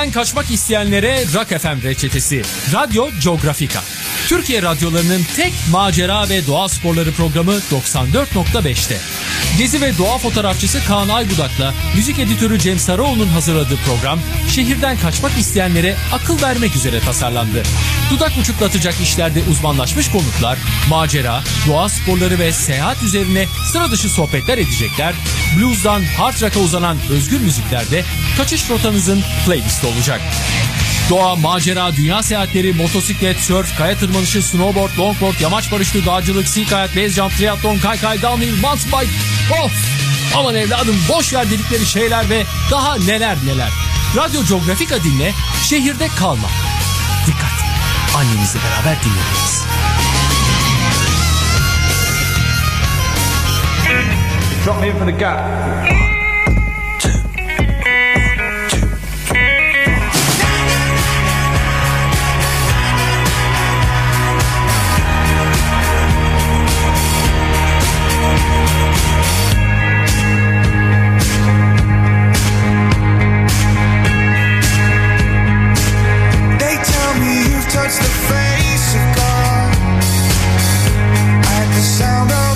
Şehirden kaçmak isteyenlere Rock FM reçetesi. Radyo Geografika. Türkiye radyolarının tek macera ve doğa sporları programı 94.5'te. Gezi ve doğa fotoğrafçısı Kaan Aybudak'la müzik editörü Cem Sarıoğlu'nun hazırladığı program şehirden kaçmak isteyenlere akıl vermek üzere tasarlandı. Dudak uçuklatacak işlerde uzmanlaşmış konuklar, macera, doğa sporları ve seyahat üzerine sıra dışı sohbetler edecekler. Blues'dan hard rock'a uzanan özgür müziklerde kaçış rotanızın playlisti olacak. Doğa, macera, dünya seyahatleri, motosiklet, surf, kaya tırmanışı, snowboard, longboard, yamaç paraşütü, dağcılık, sea kayak, base jump, triathlon, kaykay, downhill, mountain bike. Of! Aman evladım boş ver dedikleri şeyler ve daha neler neler. Radyo Geografika dinle, şehirde kalma. Dikkat! Annenizle beraber dinlediniz. Drop me in for the gap. the face of God at the sound of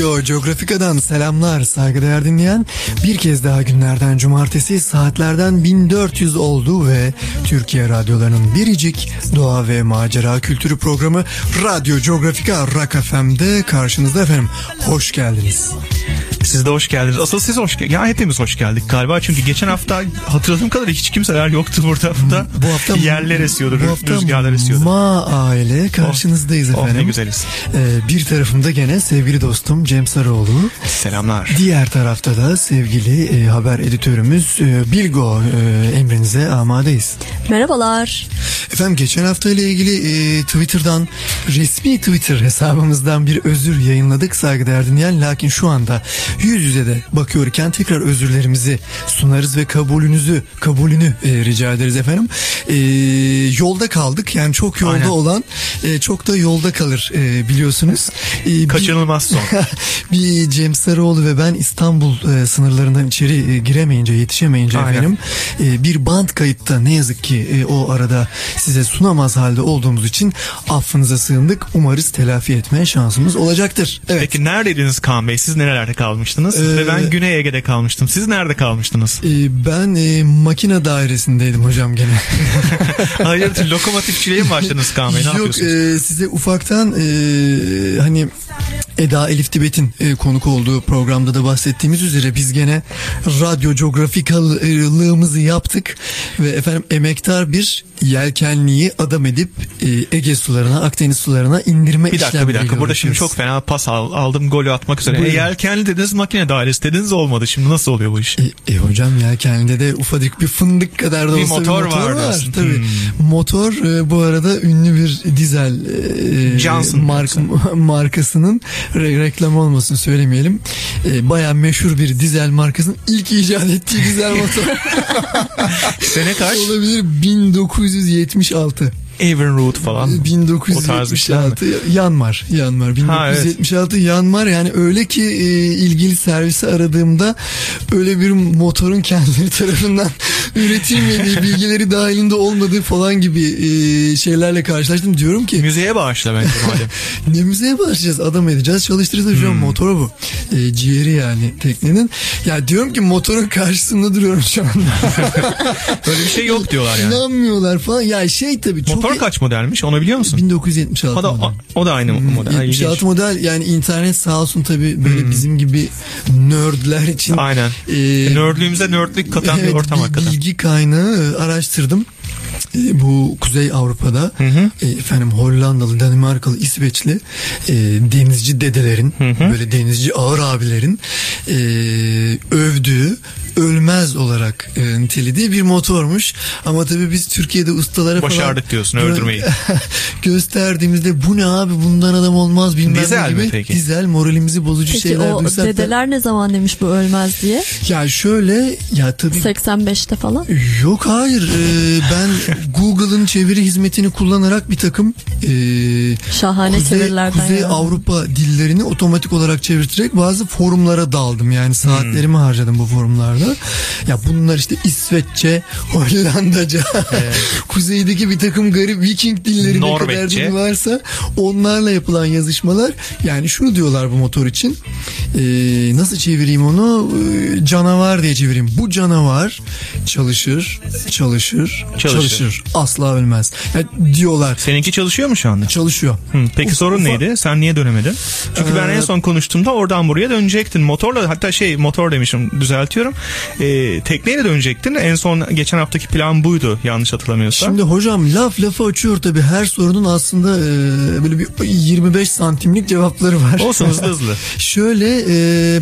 Radyo Geografika'dan selamlar saygıdeğer dinleyen. Bir kez daha günlerden cumartesi saatlerden 1400 oldu ve Türkiye radyolarının biricik doğa ve macera kültürü programı Radyo Geografika Rock FM'de karşınızda efendim. Hoş geldiniz. Siz de hoş geldiniz. Asıl siz hoş geldiniz. Ya hepimiz hoş geldik galiba. Çünkü geçen hafta hatırladığım kadarıyla hiç kimseler yoktu burada. Hafta. Bu hafta yerler esiyordu, bu hafta rüzgarlar esiyordu. Ma aile karşınızdayız Oh, efendim. ne güzeliz. Ee, bir tarafımda gene sevgili dostum Cem Sarıoğlu. Selamlar. Diğer tarafta da sevgili e, haber editörümüz e, Bilgo e, emrinize amadeyiz. Merhabalar. Efendim geçen hafta ile ilgili e, Twitter'dan resmi Twitter hesabımızdan bir özür yayınladık saygıdeğer dinleyen. Lakin şu anda yüz yüze de bakıyorken tekrar özürlerimizi sunarız ve kabulünüzü kabulünü e, rica ederiz efendim. E, yolda kaldık yani çok yolda Aynen. olan e, çok da yolda kalır e, biliyorsunuz. E, bir- Kaçınılmaz son. bir Cem Sarıoğlu ve ben İstanbul e, sınırlarından içeri e, giremeyince yetişemeyince Aynen. efendim e, bir band kayıtta ne yazık ki e, o arada size sunamaz halde olduğumuz için affınıza sığındık. Umarız telafi etmeye şansımız olacaktır. Evet. Peki neredeydiniz Kaan Bey? Siz nerelerde kalmıştınız? Ee, Ve ben Güney Ege'de kalmıştım. Siz nerede kalmıştınız? E, ben e, makine dairesindeydim hocam gene. Hayırdır lokomotifçiliğe mi başladınız Kaan Bey? Ne Yok yapıyorsunuz? e, size ufaktan e, hani Eda Elif Tibet'in e, konuk olduğu programda da bahsettiğimiz üzere biz gene radyo coğrafikalığımızı yaptık ve efendim emektar bir yelkenliği adam edip e, Ege sularına Akdeniz sularına indirme Bir dakika bir dakika burada şimdi çok fena pas al- aldım golü atmak üzere. E, yelkenli dediniz makine dairesi dediniz olmadı. Şimdi nasıl oluyor bu iş? E, e hocam yelkenlide de ufacık bir fındık kadar da Bir olsa motor bir motor var diyorsun. Tabii. Hmm. Motor e, bu arada ünlü bir dizel e, Johnson mark, markasının re- reklam olmasın söylemeyelim. E, Baya meşhur bir dizel markasının ilk icat ettiği dizel motor. Sene kaç? Olabilir 1976. Evinrude falan. O tarz işler mi? 1976 Yanmar Yanmar Ha, evet. 1976 Yanmar yani öyle ki e, ilgili servisi aradığımda öyle bir motorun kendileri tarafından üretilmediği bilgileri dahilinde olmadığı falan gibi e, şeylerle karşılaştım diyorum ki Müzeye bağışla bence madem. ne müzeye başlayacağız adam edeceğiz çalıştıracağız şu an Hmm. motor bu e, ciğeri yani teknenin ya diyorum ki motorun karşısında duruyorum şu anda Böyle bir şey yok diyorlar yani. inanmıyorlar falan ya şey tabii çok Motor kaç modelmiş onu biliyor musun? 1976 O da, model. o, o da aynı model. Ha, 76 ilginç. model yani internet sağ olsun tabii böyle bizim gibi nerdler için Aynen. e, Nördlüğümüze nörtlük katan bir evet, ortam bir hakikaten. bilgi kaynağı e, araştırdım. E, bu Kuzey Avrupa'da e, efendim Hollandalı, Danimarkalı, İsveçli e, denizci dedelerin böyle denizci ağır abilerin e, övdüğü ölmez olarak e, nitelediği bir motormuş. Ama tabii biz Türkiye'de ustalara falan Başardık diyorsun, öldürmeyi. gösterdiğimizde bu ne abi bundan adam olmaz bilmem Dizel ne mi gibi peki? dizel moralimizi bozucu Peki şeyler o duysak da- dedeler ne zaman demiş bu ölmez diye? ya şöyle ya tabii 85'te falan. Yok hayır Ee, ben Google'ın çeviri hizmetini kullanarak bir takım ee, Şahane Kuzey, çevirilerden Kuzey ya. Avrupa dillerini otomatik olarak çevirterek bazı forumlara daldım yani saatlerimi harcadım bu forumlarda. Ya bunlar işte İsveççe, Hollandaca, kuzeydeki bir takım garip Viking dilleri ne kadar dil varsa onlarla yapılan yazışmalar yani şunu diyorlar bu motor için Ee, nasıl çevireyim onu Ee, canavar diye çevireyim bu canavar çalışır çalışır çalışır, Çalışır. asla ölmez yani diyorlar Seninki çalışıyor mu şu anda? çalışıyor Hı, peki Uf- sorun ufa- neydi? Sen niye dönemedin? Çünkü ben Ee, en son konuştuğumda oradan buraya dönecektin. Motorla hatta şey motor demişim düzeltiyorum. Ee, tekneyle dönecektin. En son geçen haftaki plan buydu yanlış hatırlamıyorsam. Şimdi hocam laf lafı açıyor tabi her sorunun aslında e, böyle bir 25 santimlik cevapları var. Olsun hızlı hızlı. Şöyle e,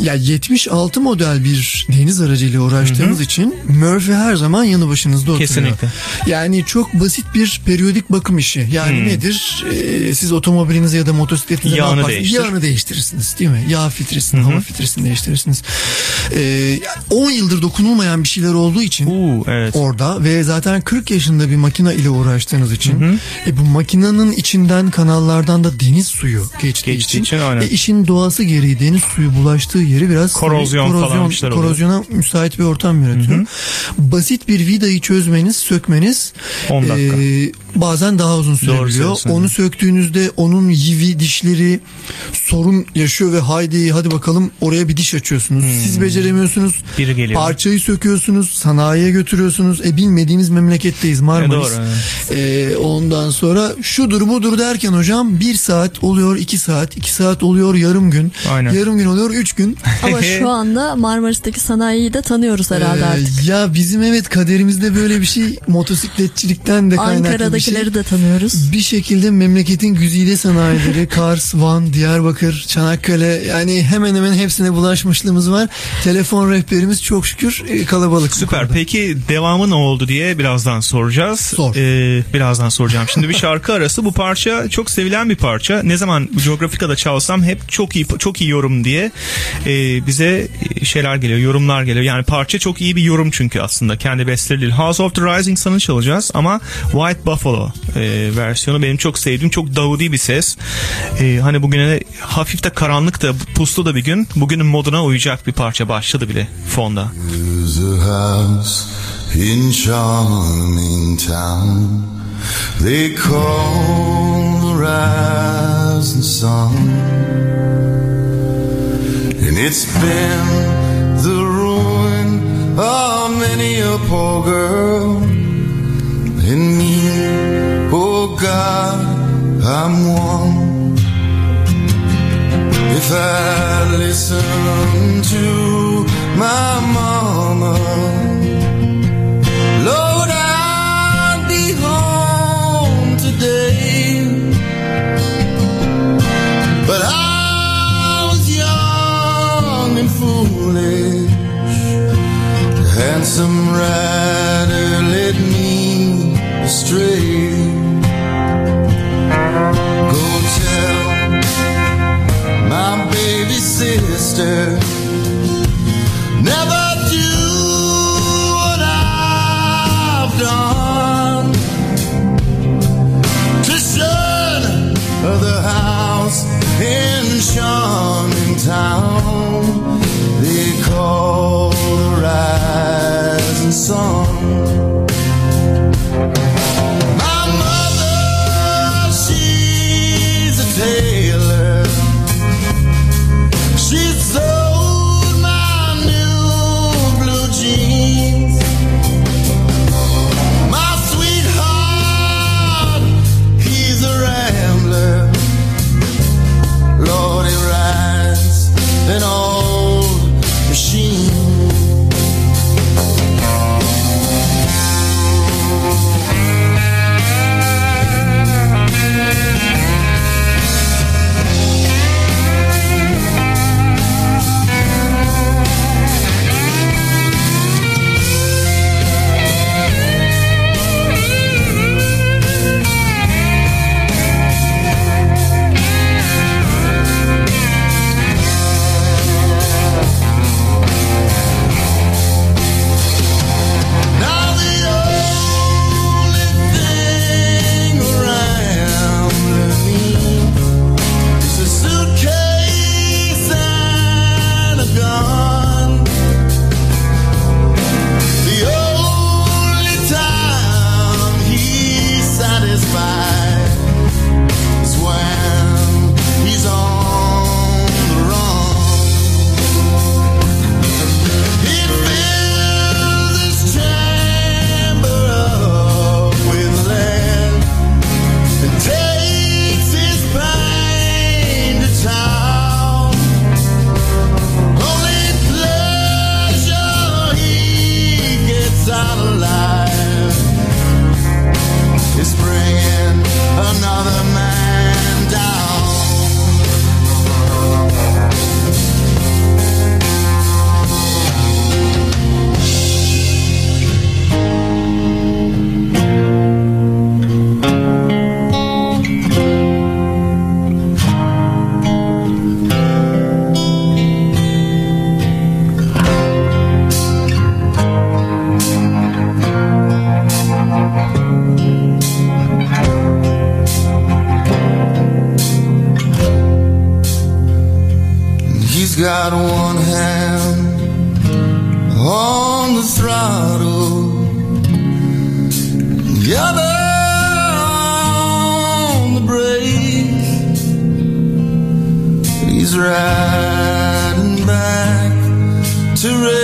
ya 76 model bir deniz aracıyla uğraştığımız için Murphy her zaman yanı başınızda oturuyor. Kesinlikle. Yani çok basit bir periyodik bakım işi. Yani nedir? E, siz otomobilinize ya da motosikletinize ne Yağını değiştir. Yağını değiştirirsiniz değil mi? Yağ filtresini, hava filtresini değiştirirsiniz. E, yani 10 yıldır dokunulmayan bir şeyler olduğu için Uuu evet. orada ve zaten 40 yaşında bir makine ile uğraştığınız için e, bu makinenin içinden kanallardan da deniz suyu geçtiği, Geçtiği için, için, aynen. e, işin doğası gereği deniz suyu bulaştığı yeri biraz Korozyon tabii, falan şeyler oluyor. korozyona müsait bir ortam yaratıyor. Basit bir vidayı çözmeniz, sökmeniz 10 dakika. e, bazen daha uzun sürebiliyor. Onu söktüğünüzde onun yivi dişleri sorun yaşıyor ve haydi hadi bakalım oraya bir diş açıyorsunuz. Siz beceremiyorsunuz. Hmm. Biri geliyor. Parçayı söküyorsunuz, sanayiye götürüyorsunuz. E bilmediğimiz memleketteyiz Marmaris. E, doğru, E, ondan sonra şudur budur derken hocam bir saat oluyor iki saat, iki saat oluyor yarım gün. Aynen. Yarım gün oluyor üç gün. Ama şu anda Marmaris'teki sanayiyi de tanıyoruz herhalde Ee, artık. Ya bizim evet kaderimizde böyle bir şey motosikletçilikten de kaynaklı bir şey. De tanıyoruz. Bir şekilde memleketin güzide sanayileri Kars, Van, Diyarbakır, Çanakkale yani hemen hemen hepsine bulaşmışlığımız var. Telefon rehberimiz çok şükür e, kalabalık. Süper. Peki devamı ne oldu diye birazdan soracağız. Sor. Ee, birazdan soracağım. Şimdi bir şarkı arası. Bu parça çok sevilen bir parça. Ne zaman Geografika'da çalsam hep çok iyi çok iyi yorum diye e, bize şeyler geliyor, yorumlar geliyor. Yani parça çok iyi bir yorum çünkü aslında. Kendi besteleri değil. House of the Rising Sun'ı çalacağız ama White Buffalo e, versiyonu benim çok sevdiğim çok davudi bir ses. E, hani bugüne hafif de karanlık da puslu da bir gün. Bugünün moduna uyacak bir parça başladı bile fonda. İn charming town they call the rising sun, and it's been the ruin of many a poor girl I'm. If I listen to my mama, Lord, I'd be home today. But I was young and foolish. Handsome rider to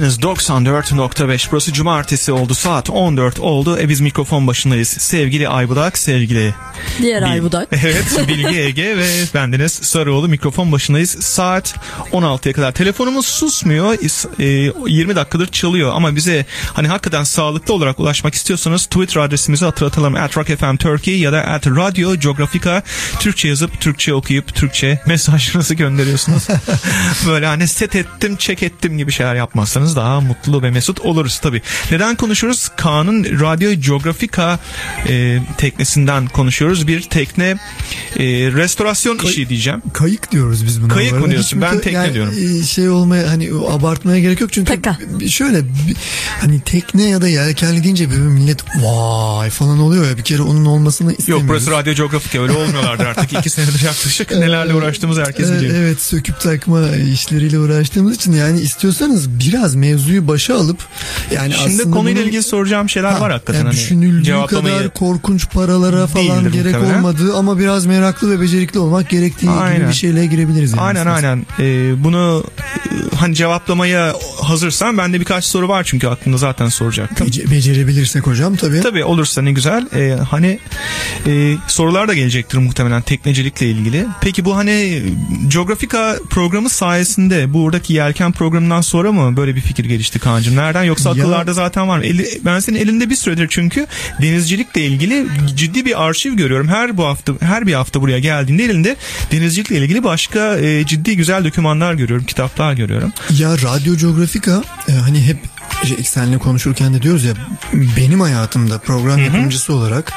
FM'desiniz 94.5 burası cumartesi oldu. Saat 14 oldu. E biz mikrofon başındayız. Sevgili Aybudak sevgili Diğer Bil- Aybudak. Evet Bilgi Ege ve bendeniz Sarıoğlu mikrofon başındayız saat 16'ya kadar telefonumuz susmuyor İs- e, 20 dakikadır çalıyor ama bize hani hakikaten sağlıklı olarak ulaşmak istiyorsanız Twitter adresimizi hatırlatalım at Rock FM Turkey ya da at Radio Geografika Türkçe yazıp Türkçe okuyup Türkçe mesajlarınızı gönderiyorsunuz böyle hani set ettim çek ettim gibi şeyler yapmazsanız daha mutlu ve mesut oluruz tabi. Neden konuşuyoruz? Kaan'ın Radyo Geografika e, teknesinden konuşuyoruz. Bir tekne e, restorasyon işi diyeceğim. Kayık diyoruz biz buna. Kayık mı diyorsun? Hiç Ben tekne diyorum. e, Şey olmaya hani abartmaya gerek yok çünkü Taka. şöyle hani tekne ya da yelkenli deyince böyle millet vay falan oluyor ya bir kere onun olmasını Yok istemiyoruz. burası Radyo Geografika öyle olmuyorlardır artık. iki senedir yaklaşık nelerle uğraştığımızı herkes biliyor. Evet söküp takma işleriyle uğraştığımız için yani istiyorsanız biraz mevzuyu başa alıp yani Şimdi aslında konuyla bunun- ilgili soracağım şeyler Ha, var hakikaten. yani hani düşünüldüğü kadar korkunç paralara falan Değildir gerek muhtemelen. olmadığı ama biraz meraklı ve becerikli olmak gerektiği gibi Aynen. bir şeyle girebiliriz. Yani Aynen istersen. aynen. Ee, bunu e, hani cevaplamaya hazırsan bende birkaç soru var çünkü aklımda zaten soracaktım. Bece- becerebilirsek hocam tabii. Tabii olursa ne güzel. Ee, hani e, sorular da gelecektir muhtemelen teknecilikle ilgili. Peki bu hani Geografika programı sayesinde buradaki yelken programından sonra mı böyle bir fikir gelişti Kaan'cığım? Nereden yoksa Ya- akıllarda zaten var mı? Eli- ben senin elinde bir süredir çünkü denizcilikle ilgili ciddi bir arşiv görüyorum. Her bu hafta her bir hafta buraya geldiğinde elinde denizcilikle ilgili başka e, ciddi güzel dokümanlar görüyorum, kitaplar görüyorum. Ya Radyo Geografika e, hani hep şey, seninle konuşurken de diyoruz ya benim hayatımda program yapımcısı olarak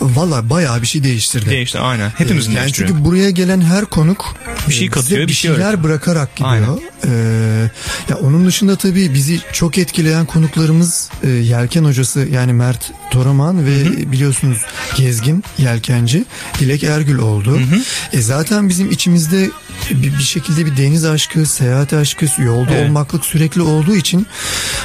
valla bayağı bir şey değiştirdi. Değişti aynen. Hepimizin yani değiştiriyor. çünkü buraya gelen her konuk Bir şey e, katıyor, bize bir şey şeyler öğretiyor. bırakarak gidiyor. Aynen. Ee, ya onun dışında tabii bizi çok etkileyen konuklarımız e, Yelken hocası yani Mert Toraman ve biliyorsunuz gezgin yelkenci Dilek Ergül oldu. E zaten bizim içimizde bir, bir şekilde bir deniz aşkı, seyahat aşkı, yolda Evet. olmaklık sürekli olduğu için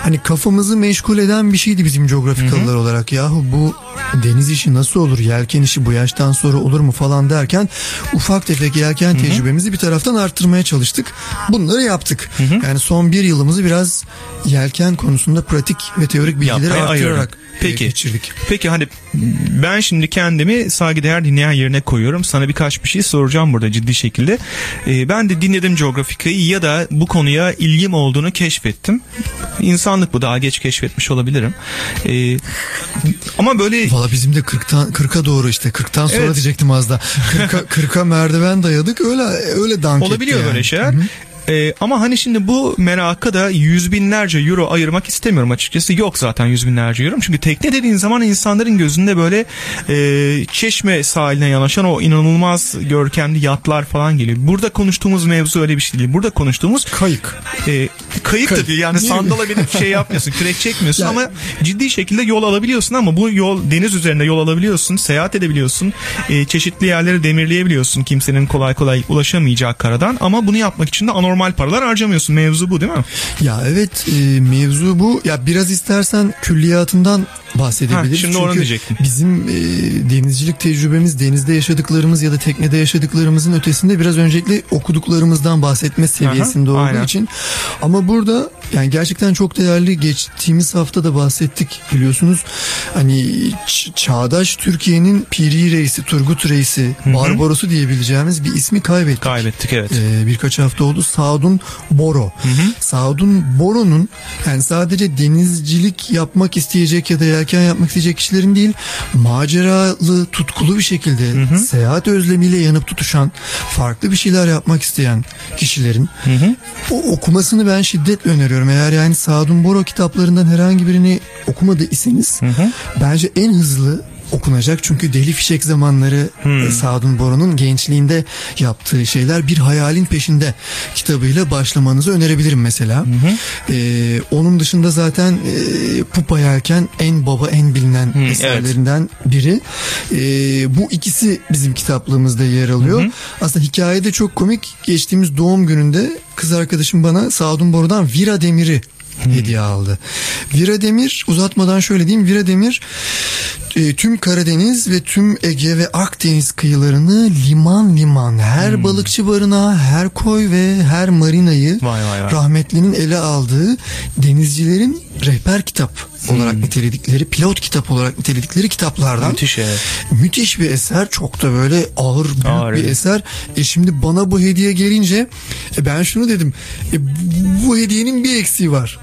hani kafamızı meşgul eden bir şeydi bizim coğrafikalılar olarak. Yahu bu deniz işi nasıl olur, yelken işi bu yaştan sonra olur mu falan derken ufak tefek yelken tecrübemizi bir taraftan arttırmaya çalıştık. Bunları yaptık. Yani son bir yılımızı biraz yelken konusunda pratik ve teorik bilgileri Yapmaya arttırarak Peki. geçirdik. Peki hani ben şimdi kendimi saygıdeğer dinleyen yerine koyuyorum. Sana birkaç bir şey soracağım burada ciddi şekilde. Ee, ben de dinledim coğrafikayı ya da bu konuya ilgim olduğunu keşfettim. İnsanlık bu daha geç keşfetmiş olabilirim. Ee, ama böyle Valla bizim de 40'tan 40'a doğru işte 40'tan sonra Evet. diyecektim az da. 40'a 40'a merdiven dayadık öyle öyle dank olabiliyor etti böyle yani. şeyler. Ee, ama hani şimdi bu meraka da yüz binlerce euro ayırmak istemiyorum açıkçası. Yok zaten yüz binlerce euro. Çünkü tekne dediğin zaman insanların gözünde böyle e, çeşme sahiline yanaşan o inanılmaz görkemli yatlar falan geliyor. Burada konuştuğumuz mevzu öyle bir şey değil. Burada konuştuğumuz Kayık. e, kayık Kayık. değil. Yani mi? sandala binip şey yapmıyorsun. Kürek çekmiyorsun Ya- ama ciddi şekilde yol alabiliyorsun ama bu yol deniz üzerinde yol alabiliyorsun. Seyahat edebiliyorsun. e, çeşitli yerleri demirleyebiliyorsun. Kimsenin kolay kolay ulaşamayacağı karadan ama bunu yapmak için de anormal paralar harcamıyorsun. Mevzu bu değil mi? Ya evet e, mevzu bu. Ya biraz istersen külliyatından bahsedebiliriz. Ha, şimdi onu Çünkü diyecektim. Bizim e, denizcilik tecrübemiz, denizde yaşadıklarımız ya da teknede yaşadıklarımızın ötesinde biraz öncelikle okuduklarımızdan bahsetme seviyesinde Aha, olduğu aynen. için. Ama burada yani gerçekten çok değerli geçtiğimiz hafta da bahsettik biliyorsunuz. Hani çağdaş Türkiye'nin Piri Reisi, Turgut Reisi, Barbaros'u diyebileceğimiz bir ismi kaybettik. Kaybettik evet. Ee, birkaç hafta oldu. Saadun Boro. Saadun Boro'nun yani sadece denizcilik yapmak isteyecek ya da yelken yapmak isteyecek kişilerin değil maceralı, tutkulu bir şekilde seyahat özlemiyle yanıp tutuşan, farklı bir şeyler yapmak isteyen kişilerin o okumasını ben şiddetle öneriyorum. Eğer yani Saadun Boro kitaplarından herhangi birini okumadıysanız bence en hızlı okunacak çünkü Deli Fişek zamanları e, Sadun Boru'nun gençliğinde yaptığı şeyler bir hayalin peşinde kitabıyla başlamanızı önerebilirim mesela. Ee, onun dışında zaten e, Pupa Yelken en baba en bilinen eserlerinden biri. Ee, bu ikisi bizim kitaplığımızda yer alıyor. Aslında hikayede çok komik. Geçtiğimiz doğum gününde kız arkadaşım bana Sadun Boru'dan Vira Demir'i hediye aldı. Vira Demir uzatmadan şöyle diyeyim Vira Demir e, tüm Karadeniz ve tüm Ege ve Akdeniz kıyılarını liman liman her balıkçı barınağı her koy ve her marinayı Vay vay vay. rahmetlinin ele aldığı denizcilerin rehber kitap olarak niteledikleri pilot kitap olarak niteledikleri kitaplardan Müthiş evet. müthiş bir eser çok da böyle ağır büyük Ağır, bir evet. eser e şimdi bana bu hediye gelince e ben şunu dedim e bu hediyenin bir eksiği var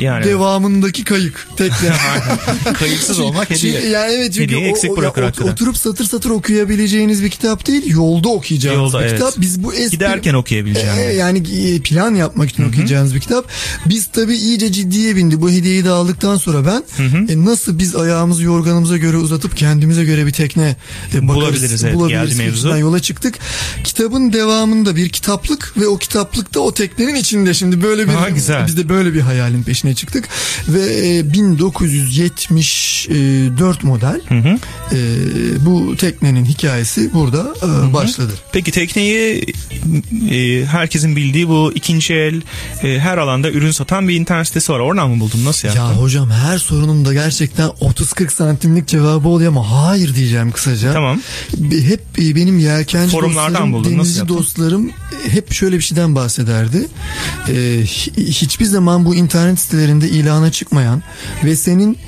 Yani devamındaki kayık tekne kayıtsız olmak hediye. Yani evet çünkü Hediyeyi o- eksik o- bırakır hakikaten. oturup satır satır okuyabileceğiniz bir kitap değil yolda okuyacağınız Yolda, bir evet. kitap biz bu espri Giderken okuyabileceğin. e, yani e, plan yapmak için okuyacağınız bir kitap. Biz tabii iyice ciddiye bindi. Bu hediyeyi de aldıktan sonra ben e, nasıl biz ayağımızı yorganımıza göre uzatıp kendimize göre bir tekne e, bakarız, Bulabiliriz, evet, geldi mevzu. yola çıktık. Kitabın devamında bir kitaplık ve o kitaplıkta o teknenin içinde şimdi böyle bir Ha, güzel. biz de böyle bir hayalin peşine çıktık ve e, 1974 model e, bu teknenin hikayesi burada e, başladı. Peki tekneyi e, herkesin bildiği bu ikinci el e, her alanda ürün satan bir internet sitesi var. Oradan mı buldun? Nasıl yaptın? Ya hocam her sorunumda gerçekten 30-40 santimlik cevabı oluyor ama hayır diyeceğim kısaca. Tamam. Hep e, benim Forumlardan dostlarım, buldun, denizci dostlarım e, hep şöyle bir şeyden bahsederdi. Hi- hiçbir zaman bu internet sitelerinde ilana çıkmayan ve senin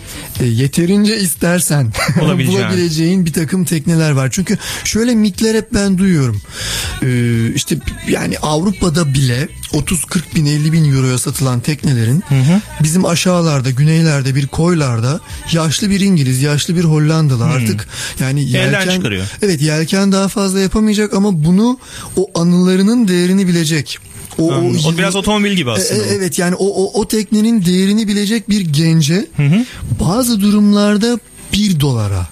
e, yeterince istersen Bulabileceğin. bulabileceğin bir takım tekneler var. Çünkü şöyle mitler hep ben duyuyorum. Ee, işte yani Avrupa'da bile 30-40 bin 50 bin euroya satılan teknelerin bizim aşağılarda güneylerde bir koylarda yaşlı bir İngiliz yaşlı bir Hollandalı artık yani yelken. Evet yelken daha fazla yapamayacak ama bunu o anılarının değerini bilecek. O, Anladım. O biraz otomobil gibi aslında E, o. evet yani o, o, o teknenin değerini bilecek bir gence bazı durumlarda bir dolara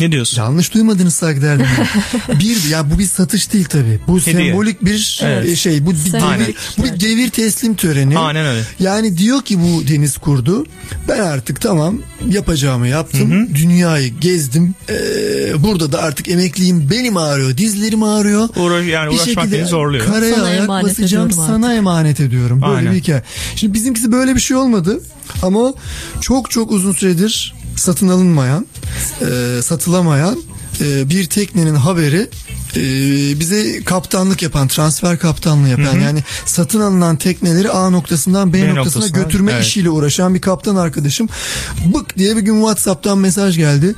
Ne diyorsun? Yanlış duymadınız saygıdeğer bir ya bu bir satış değil tabii. Bu Hediye. sembolik bir Evet. e, şey. Bu bir devir, bu bir devir teslim töreni. Aynen öyle. Yani diyor ki bu deniz kurdu. Ben artık tamam yapacağımı yaptım. Dünyayı gezdim. Ee, burada da artık emekliyim. Benim ağrıyor. Dizlerim ağrıyor. Uğraş, yani Bir uğraşmak şekilde beni zorluyor. Karaya Sana ayak basacağım sana emanet ediyorum. Böyle Aynen. bir hikaye. Şimdi bizimkisi böyle bir şey olmadı. Ama çok çok uzun süredir satın alınmayan, e, satılamayan e, bir teknenin haberi e, bize kaptanlık yapan, transfer kaptanlığı yapan yani satın alınan tekneleri A noktasından B, B noktasına, noktasına, götürme evet. işiyle uğraşan bir kaptan arkadaşım bık diye bir gün WhatsApp'tan mesaj geldi.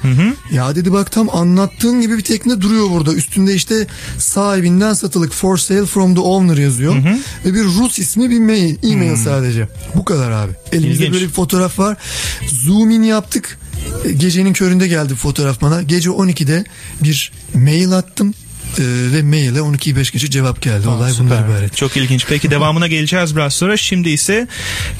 Ya dedi bak tam anlattığın gibi bir tekne duruyor burada. Üstünde işte sahibinden satılık for sale from the owner yazıyor. Ve bir Rus ismi bir mail, e-mail sadece. Bu kadar abi. Elimizde İlginç. böyle bir fotoğraf var. Zoom in yaptık. Gecenin köründe geldi fotoğraf bana. Gece 12'de bir mail attım. E, ve maile 12'yi 5 geçe cevap geldi. Olay bundan ibaret. Çok ilginç. Peki devamına geleceğiz biraz sonra. Şimdi ise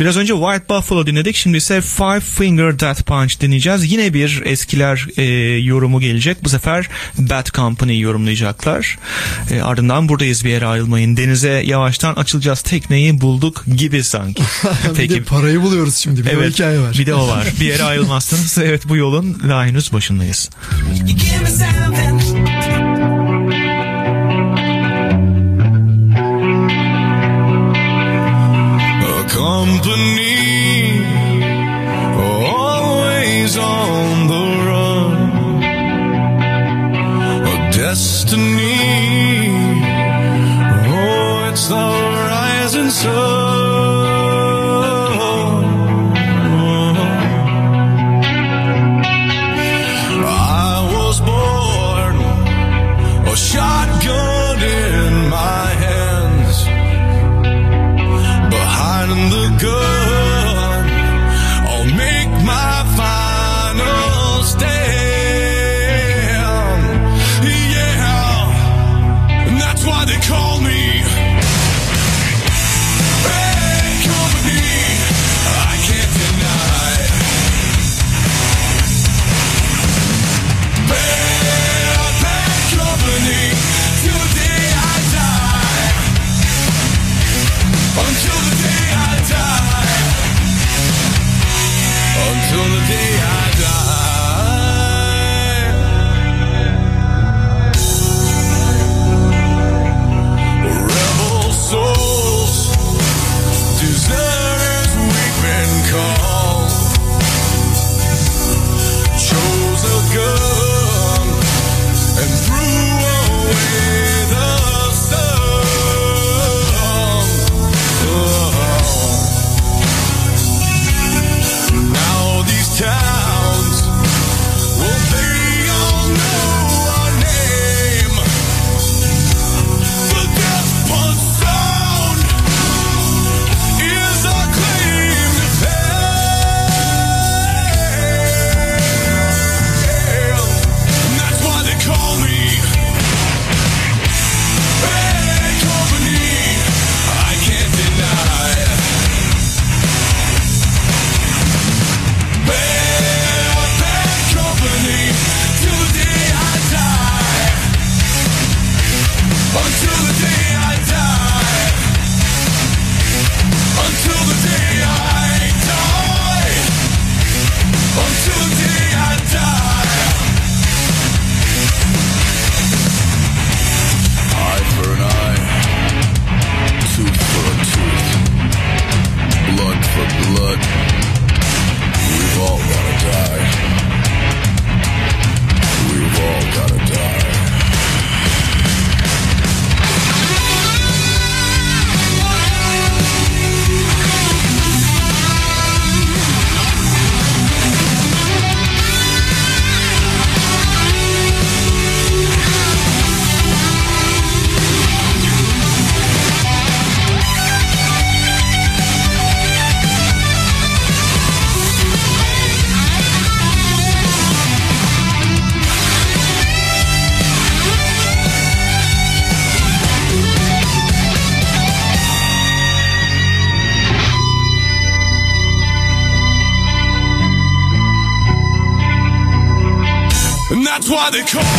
biraz önce White Buffalo dinledik. Şimdi ise Five Finger Death Punch dinleyeceğiz. Yine bir eskiler e, yorumu gelecek. Bu sefer Bad Company yorumlayacaklar. E, ardından buradayız bir yere ayrılmayın. Denize yavaştan açılacağız. Tekneyi bulduk gibi sanki. bir de Peki. parayı buluyoruz şimdi. Bir Evet, hikaye var. bir de o var. Bir yere ayrılmazsınız. Evet bu yolun daha henüz başındayız. You give me something. company, always on the run. A destiny, oh, it's the rising sun. They call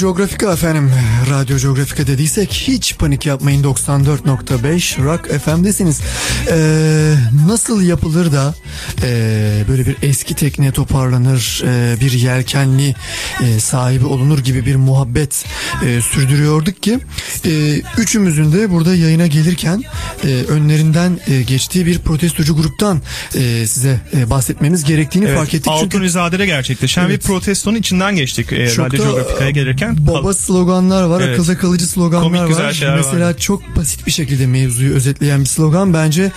Geografika efendim. Radyo Geografika dediysek hiç panik yapmayın 94.5 Rock FM'desiniz. Ee, nasıl yapılır da e, böyle bir eski tekne toparlanır, e, bir yelkenli e, sahibi olunur gibi bir muhabbet e, sürdürüyorduk ki e, üçümüzün de burada yayına gelirken e, önlerinden e, geçtiği bir protestocu gruptan e, size e, bahsetmemiz gerektiğini Evet, fark ettik. Altın Çünkü İzade'de gerçekleşen Evet. bir protestonun içinden geçtik e, Çok Radyo Geografika'ya gelirken. Baba sloganlar var, Evet. akılda kalıcı sloganlar Komik, güzel var. şeyler Mesela vardı. çok basit bir şekilde mevzuyu özetleyen bir slogan bence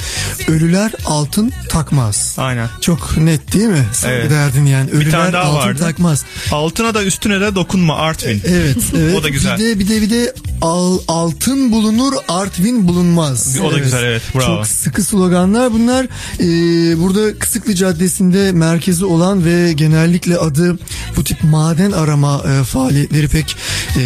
ölüler altın takmaz. Aynen. Çok net değil mi? Evet. derdin yani. Bir tane Ölüler daha altın vardı. takmaz. Altına da üstüne de dokunma Artvin. Evet, evet. O da güzel. Bir de bir de bir de al, altın bulunur, Artvin bulunmaz. O da güzel, evet, bravo. Çok sıkı sloganlar bunlar. Ee, burada Kısıklı Caddesi'nde merkezi olan ve genellikle adı bu tip maden arama e, faaliyetleri pek e,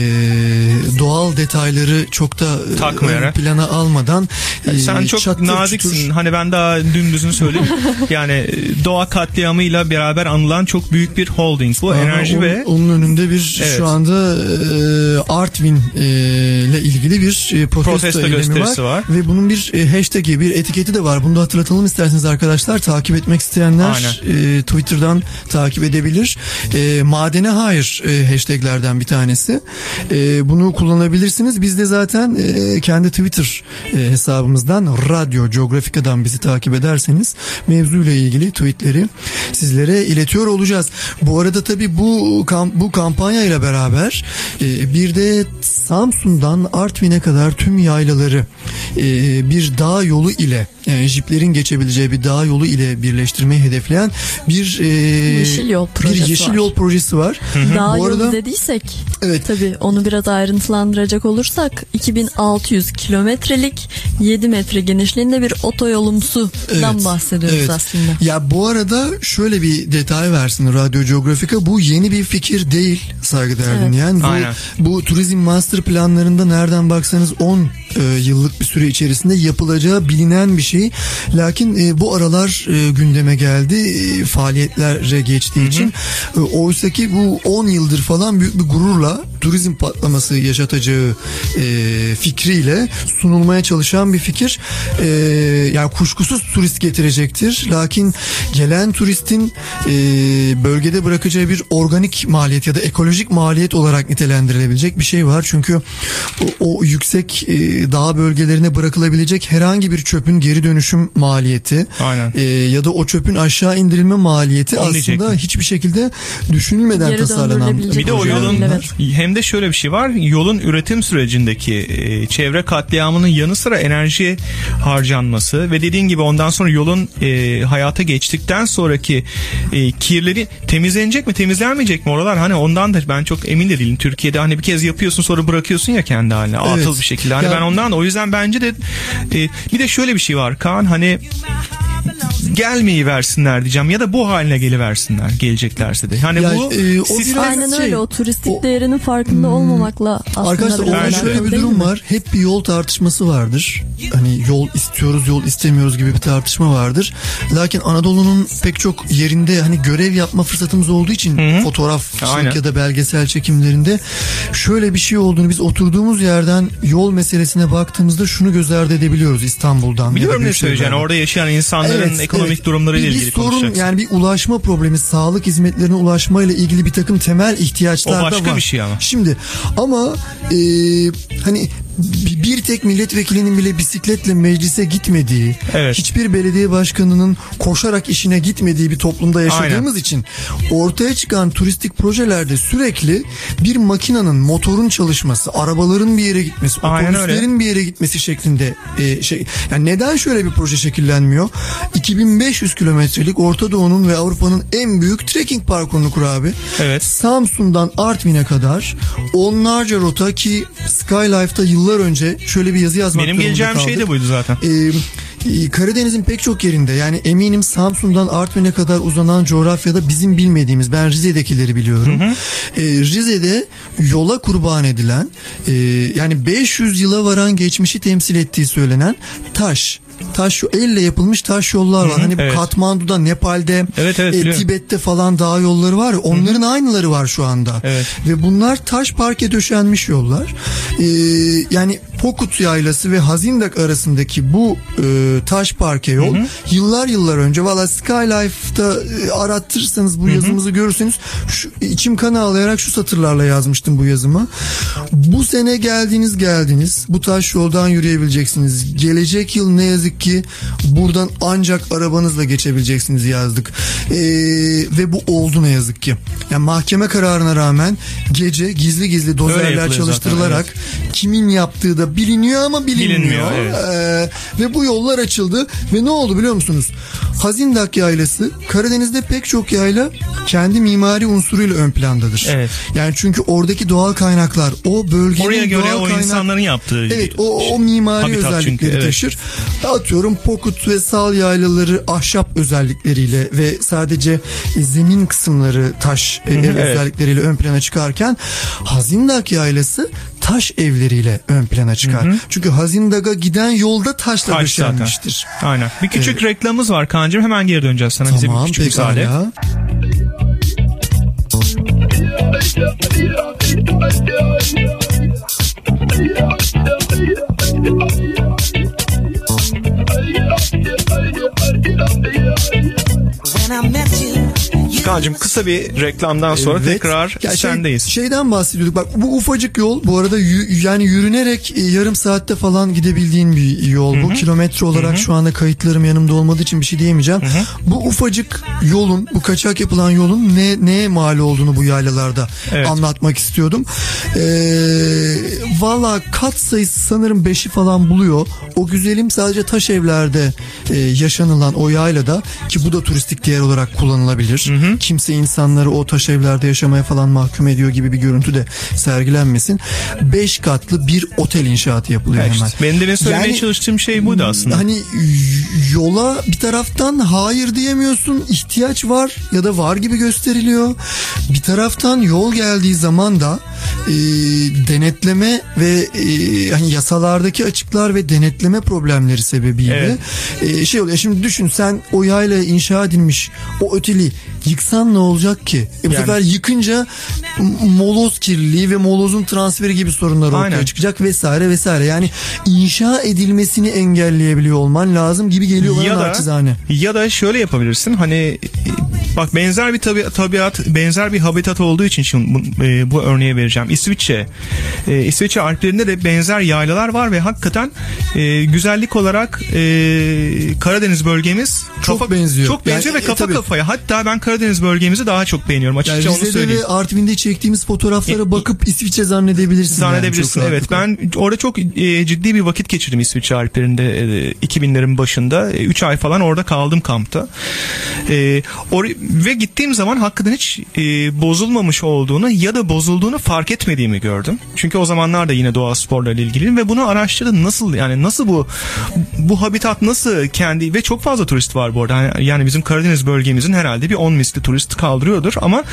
doğal detayları çok da e, Takmayarak. plana almadan e, Sen çok çatır naziksin. çutur- Hani ben daha dümdüzünü söyleyeyim. yani e, doğa katliamıyla beraber anılan çok büyük bir holding. Bu Ama enerji onun, ve onun önünde bir Evet. şu anda e, Artvin e, ile ilgili bir e, protesto, Protesto gösterisi var. var. Ve bunun bir e, hashtag'i, bir etiketi de var. Bunu da hatırlatalım isterseniz arkadaşlar. Takip etmek isteyenler e, Twitter'dan takip edebilir. E, madene hayır e, hashtaglerden bir tanesi. E, bunu kullanabilirsiniz. Biz de zaten e, kendi Twitter e, hesabımızdan Radyo Geografika'dan bizi takip ederseniz mevzuyla ilgili tweetleri sizlere iletiyor olacağız. Bu arada tabii bu kamp, bu kampanya ile beraber e, bir de Samsun'dan Artvin'e kadar tüm yaylaları e, bir dağ yolu ile yani jiplerin geçebileceği bir dağ yolu ile birleştirmeyi hedefleyen bir e, Yeşil yol bir projesi yeşil var. yol projesi var. Dağ Bu yolu arada dediysek evet tabii onu biraz ayrıntılandıracak olursak 2600 kilometrelik 7 metre genişliğinde bir otoyolumsudan Evet, bahsediyoruz evet. aslında. Ya bu arada şöyle bir detay versin Radyo Geografika. Bu yeni bir fikir değil saygıdeğer Evet. dinleyen. Bu, Aynen. bu turizm master planlarında nereden baksanız 10 e, yıllık bir süre içerisinde yapılacağı bilinen bir şey. Lakin e, bu aralar e, gündeme geldi. E, faaliyetlere geçtiği için. E, Oysa ki bu 10 yıldır falan büyük bir gururla turizm patlaması yaşatacağı e, fikriyle sunulmaya çalışan bir fikir. E, yani kuşkusuz turist getirecektir. Lakin gelen turistin e, bölgede bırakacağı bir organik maliyet ya da ekolojik maliyet olarak nitelendirilebilecek bir şey var. Çünkü o, o yüksek e, dağ bölgelerine bırakılabilecek herhangi bir çöpün geri dönüşüm maliyeti Aynen. e, ya da o çöpün aşağı indirilme maliyeti Onu aslında diyecektim. hiçbir şekilde düşünülmeden Geri tasarlanan Bir de o Hocam, yolun evet. hem de şöyle bir şey var. Yolun üretim sürecindeki e, çevre katliamının yanı sıra enerji harcanması ve dediğin gibi ondan sonra yolun e, hayata geçtikten sonraki e, kirleri temizlenecek mi temizlenmeyecek mi oralar hani ondan da ben çok emin de değilim. Türkiye'de hani bir kez yapıyorsun sonra bırakıyorsun ya kendi haline atıl bir şekilde. Hani Ya- ben ondan. Da o yüzden bence de e, bir de şöyle bir şey var. Kaan hani gelmeyi versinler diyeceğim ya da bu haline geliversinler geleceklerse de. Hani Ya, bu e, o biraz- Aynen şey, öyle o turistik o- değerinin farkında olmamakla aslında Arkadaşlar orada Aynen. şöyle bir durum mi? var. Hep bir yol tartışması vardır. Hani yol istiyoruz, yol istemiyoruz gibi bir tartışma vardır. Lakin Anadolu'nun pek çok yerinde hani görev yapma fırsatımız olduğu için fotoğraf Aynen. ya da belgesel çekimlerinde şöyle bir şey olduğunu biz oturduğumuz yerden yol meselesine baktığımızda şunu göz ardı edebiliyoruz İstanbul'dan. Biliyorum ne büyük söyleyeceğin. şehirlerden. Orada yaşayan insanların ekonomik evet. durumlarıyla bir, ilgili sorun konuşacaksın. yani bir ulaşma problemi, sağlık hizmetlerine ulaşmayla ilgili bir takım temel ihtiyaçlar O da başka var. bir şey ama. Şimdi ama e, hani bir tek milletvekilinin bile bisikletle meclise gitmediği, Evet. hiçbir belediye başkanının koşarak işine gitmediği bir toplumda yaşadığımız Aynen. için ortaya çıkan turistik projelerde sürekli bir makinenin, motorun çalışması, arabaların bir yere gitmesi, Aynen öyle. otobüslerin bir yere gitmesi şeklinde e, şey. Yani neden şöyle bir proje şekillenmiyor? 2500 kilometrelik Orta Doğu'nun ve Avrupa'nın en büyük trekking parkurunu kur abi. Evet. Samsun'dan Artvin'e kadar onlarca rota ki Skylife'da yıllar önce şöyle bir yazı yazmak Benim geleceğim şey kaldık. de buydu zaten. Ee, e, Karadeniz'in pek çok yerinde yani eminim Samsun'dan Artvin'e kadar uzanan coğrafyada bizim bilmediğimiz ben Rize'dekileri biliyorum. Ee, Rize'de yola kurban edilen e, yani 500 yıla varan geçmişi temsil ettiği söylenen taş taş elle yapılmış taş yollar var. Hı hı, hani bu evet. Katmandu'da, Nepal'de, Evet, evet, e. Tibet'te falan dağ yolları var. Onların aynıları var şu anda. Evet. Ve bunlar taş parke döşenmiş yollar. Ee, yani Pokut Yaylası ve Hazindak arasındaki bu e, taş parke yol yıllar yıllar önce valla Skylife'da e, arattırırsanız bu yazımızı görürseniz şu, içim kan ağlayarak şu satırlarla yazmıştım bu yazımı. Bu sene geldiniz geldiniz bu taş yoldan yürüyebileceksiniz. Gelecek yıl ne yazık ki buradan ancak arabanızla geçebileceksiniz yazdık. Ee, ve bu oldu ne yazık ki. Yani mahkeme kararına rağmen gece gizli gizli dozerler çalıştırılarak kimin yaptığı da biliniyor ama bilinmiyor. Bilinmiyor, evet. Ee, ve bu yollar açıldı ve ne oldu biliyor musunuz? Hazindak yaylası Karadeniz'de pek çok yayla kendi mimari unsuruyla ön plandadır. Evet. Yani çünkü oradaki doğal kaynaklar o bölgenin Oraya göre doğal o kaynak- insanların yaptığı Evet o, o mimari Habitat çünkü, özellikleri evet. taşır. Atıyorum Pokut ve Sal yaylaları ahşap özellikleriyle ve sadece e, zemin kısımları taş e, ev evet. özellikleriyle ön plana çıkarken Hazindak yaylası taş evleriyle ön plana çıkar. Çünkü Hazindak'a giden yolda taşla Taş döşenmiştir. Aynen. Bir küçük reklamımız var Kaan'cığım. Hemen geri döneceğiz sana. Bize bir Tamam küçük müsaade. When I met you, you Kaan'cığım kısa bir reklamdan sonra Evet. tekrar Ya şey- sendeyiz. şeyden bahsediyorduk. Bak bu ufacık yol bu arada yani yürünerek e, yarım saatte falan gidebildiğin bir yol bu. Kilometre olarak şu anda kayıtlarım yanımda olmadığı için bir şey diyemeyeceğim. Bu ufacık yolun bu kaçak yapılan yolun ne neye mal olduğunu bu yaylalarda Evet. anlatmak istiyordum. Ee, Valla kat sayısı sanırım 5'i falan buluyor. O güzelim sadece taş evlerde e, yaşanılan o yaylada ki bu da turistik değer olarak kullanılabilir. Kimse insanları o taş evlerde yaşamaya falan mahkum ediyor gibi bir görüntü de sergilenmesin. 5 katlı bir otel inşaatı yapılıyor Ya hemen. benim de söylemeye Yani- çalıştığım şey buydu aslında. Hani yola bir taraftan hayır diyemiyorsun ihtiyaç var ya da var gibi gösteriliyor. Bir taraftan yol geldiği zaman da e, denetleme ve e, hani yasalardaki açıklar ve denetleme problemleri sebebiyle e, şey oluyor. Şimdi düşün sen o yayla inşa edilmiş o oteli yıksan ne olacak ki? E, bu Yani- sefer yıkınca moloz kirliliği ve molozun transferi gibi sorunlar ortaya Aynen. çıkacak vesaire vesaire. Yani inşa edilmesini engelleyebiliyor olman lazım gibi geliyor bana ya da naçizane. ya da şöyle yapabilirsin hani e, bak benzer bir tabi, tabiat benzer bir habitat olduğu için şimdi bu, e, bu örneği vereceğim İsviçre e, İsviçre Alplerinde de benzer yaylalar var ve hakikaten e, güzellik olarak e, Karadeniz bölgemiz Çok benziyor. çok benziyor Yani, ve e, kafa tabii. kafaya hatta ben Karadeniz bölgemizi daha çok beğeniyorum Yani açıkça onu Rize'de söyleyeyim. ve Artvin'de çektiğimiz fotoğraflara E, bakıp İsviçre zannedebilirsin. Zannedebilirsin yani evet. Ben orada çok e, ciddi bir vakit geçirdim İsviçre Alplerinde e, 2000'lerin başında. 3 ay falan orada kaldım kampta. E, or- ve gittiğim zaman hakikaten hiç e, bozulmamış olduğunu ya da bozulduğunu fark etmediğimi gördüm. Çünkü o zamanlar da yine doğa sporlarıyla ilgiliyim ve bunu araştırdım. Nasıl yani nasıl bu bu habitat nasıl kendi ve çok fazla turist var bu arada. Yani- Yani bizim Karadeniz bölgemizin herhalde bir 10 misli turist kaldırıyordur ama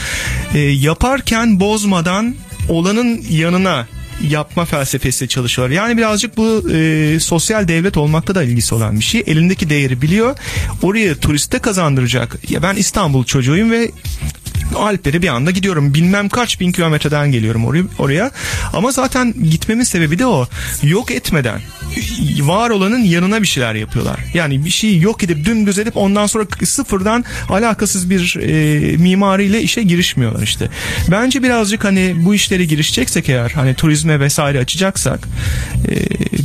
e, yaparken bozmadan olanın yanına yapma felsefesi çalışıyorlar. Yani birazcık bu e, sosyal devlet olmakta da ilgisi olan bir şey. Elindeki değeri biliyor. Oraya turiste kazandıracak. Ya ben İstanbul çocuğuyum ve Alplere bir anda gidiyorum. Bilmem kaç bin kilometreden geliyorum oraya, oraya. Ama zaten gitmemin sebebi de o. Yok etmeden var olanın yanına bir şeyler yapıyorlar. Yani bir şeyi yok edip dümdüz edip ondan sonra sıfırdan alakasız bir e, mimariyle işe girişmiyorlar işte. Bence birazcık hani bu işlere girişeceksek eğer hani turizme vesaire açacaksak e,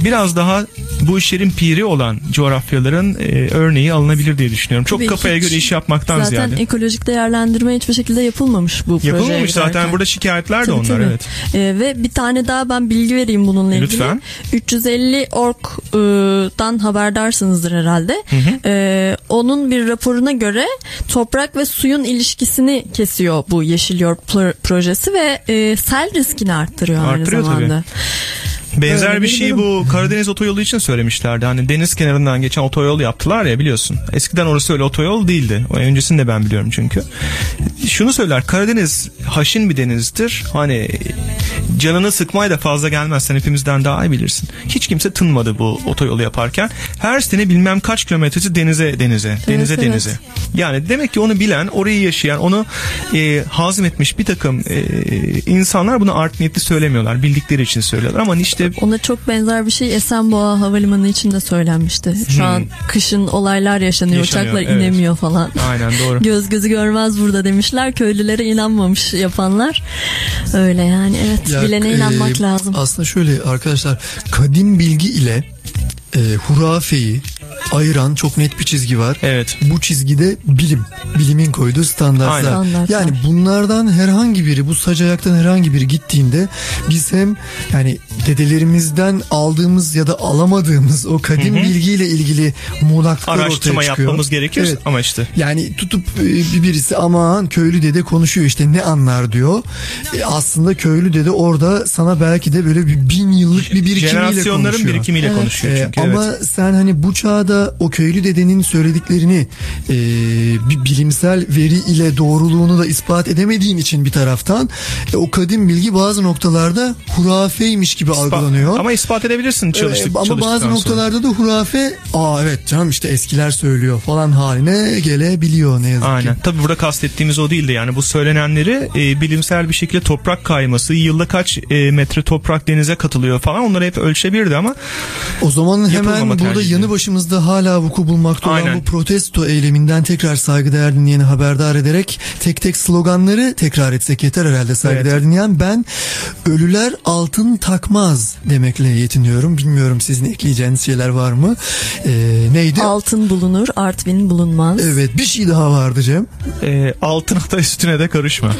biraz daha bu işlerin piri olan coğrafyaların e, örneği alınabilir diye düşünüyorum. Çok Tabii kafaya hiç- göre iş yapmaktan Zaten ziyade. ekolojik değerlendirme hiçbir şekilde yapılmamış bu projeye Yapılmamış zaten giderken. burada şikayetler de Tabii, onlar tabii. evet. Ee, ve bir tane daha ben bilgi vereyim bununla ilgili. Lütfen. 350 ork'dan haberdarsınızdır herhalde. Ee, onun bir raporuna göre toprak ve suyun ilişkisini kesiyor bu Yeşil Yol Pro- projesi ve e, sel riskini arttırıyor, Arttırıyor aynı zamanda. Benzer bir şey bu Karadeniz otoyolu için söylemişlerdi. Hani deniz kenarından geçen otoyol yaptılar ya biliyorsun. Eskiden orası öyle otoyol değildi. O öncesini de ben biliyorum çünkü. Şunu söyler Karadeniz haşin bir denizdir. Hani canını sıkmaya da fazla gelmez. Sen hepimizden daha iyi bilirsin. Hiç kimse tınmadı bu otoyolu yaparken. Her sene bilmem kaç kilometresi denize denize denize evet. denize. Yani demek ki onu bilen, orayı yaşayan, onu e, hazmetmiş bir takım e, insanlar bunu art niyetli söylemiyorlar. Bildikleri için söylüyorlar. Ama işte Ona çok benzer bir şey Esenboğa Havalimanı için de söylenmişti. Şu an kışın olaylar yaşanıyor, Hmm. Yaşanıyor, uçaklar evet. inemiyor falan. Aynen doğru. Göz gözü görmez burada demişler. Köylülere inanmamış yapanlar. Öyle yani evet Ya, bilene e, inanmak lazım. Aslında şöyle arkadaşlar kadim bilgi ile e, hurafeyi ayıran çok net bir çizgi var. Evet. Bu çizgide bilim. Bilimin koyduğu standartlar. Aynen. Standartlar. Yani bunlardan herhangi biri bu sac ayaktan herhangi biri gittiğinde biz hem yani dedelerimizden aldığımız ya da alamadığımız o kadim bilgiyle ilgili muğlaklıklar Araştırma ortaya çıkıyor. yapmamız gerekir Evet. ama işte. Yani tutup e, bir birisi aman köylü dede konuşuyor işte ne anlar diyor. E, aslında köylü dede orada sana belki de böyle bir bin yıllık bir birikimiyle Jenerasyonların konuşuyor. birikimiyle konuşuyor Ee, çünkü. ama evet. sen hani bu çağda da o köylü dedenin söylediklerini e, bir bilimsel veri ile doğruluğunu da ispat edemediğin için bir taraftan e, o kadim bilgi bazı noktalarda hurafeymiş gibi algılanıyor. Ama ispat edebilirsin çalıştık, Ee, ama bazı sonra. noktalarda da hurafe aa evet canım işte eskiler söylüyor falan haline gelebiliyor ne yazık Aynen. ki. Tabii burada kastettiğimiz o değildi. Yani bu söylenenleri e, bilimsel bir şekilde toprak kayması, yılda kaç e, metre toprak denize katılıyor falan onları hep ölçebilirdi ama O zaman hemen burada tercihi. yanı başımızda hala vuku bulmakta olan Aynen. bu protesto eyleminden tekrar saygıdeğer dinleyeni haberdar ederek tek tek sloganları tekrar etsek yeter herhalde saygıdeğer dinleyen. Ben ölüler altın takmaz demekle yetiniyorum. Bilmiyorum sizin ekleyeceğiniz şeyler var mı? Ee, neydi? Altın bulunur, Artvin bulunmaz. evet bir şey daha vardı Cem. e, altına da üstüne de karışma.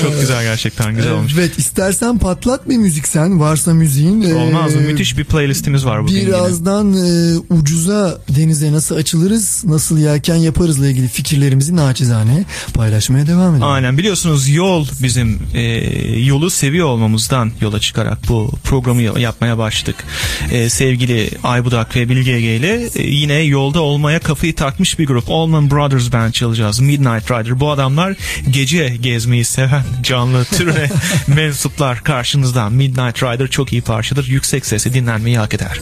Çok güzel gerçekten güzel olmuş. Evet istersen patlat bir müzik sen varsa müziğin. Ee, Olmaz mı? Müthiş bir playlistimiz var bugün yine. Birazdan e, ucuza denize nasıl açılırız, nasıl yelken yaparızla ilgili fikirlerimizi naçizane paylaşmaya devam edelim. Aynen biliyorsunuz yol bizim e, yolu seviyor olmamızdan yola çıkarak bu programı yapmaya başladık. E, sevgili Aybudak ve Bilge Ege ile e, yine yolda olmaya kafayı takmış bir grup Allman Brothers Band çalacağız. Midnight Rider. Bu adamlar gece gezmeyi seven canlı türüne mensuplar karşınızda. Midnight Rider çok iyi parçadır. Yüksek sesi dinlenmeyi میان که در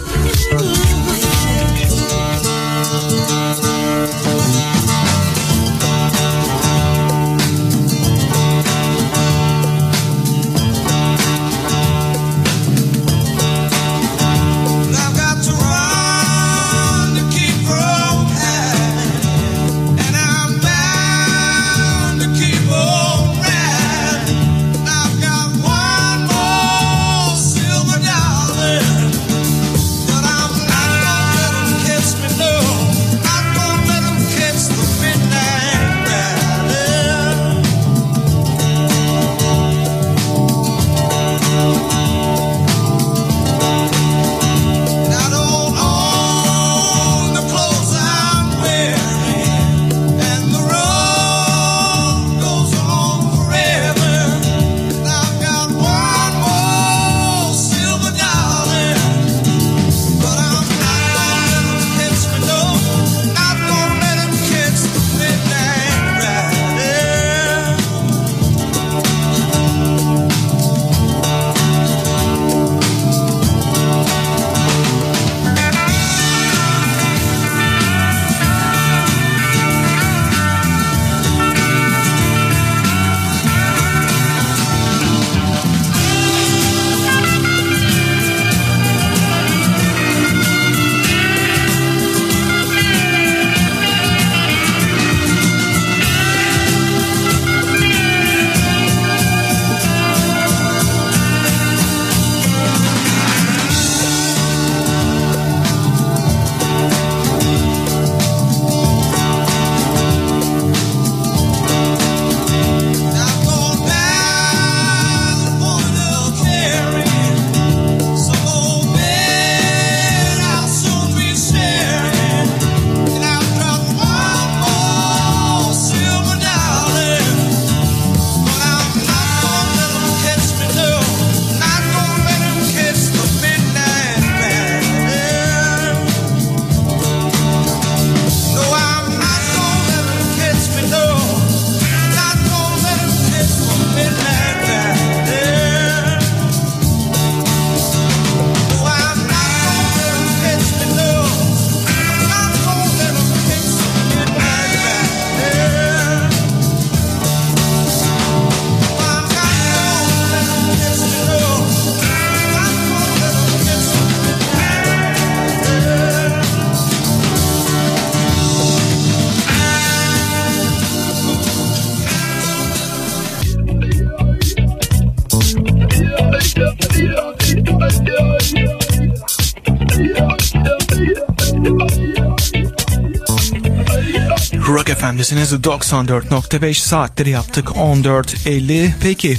FM'desiniz 94.5 saatleri yaptık 14.50 peki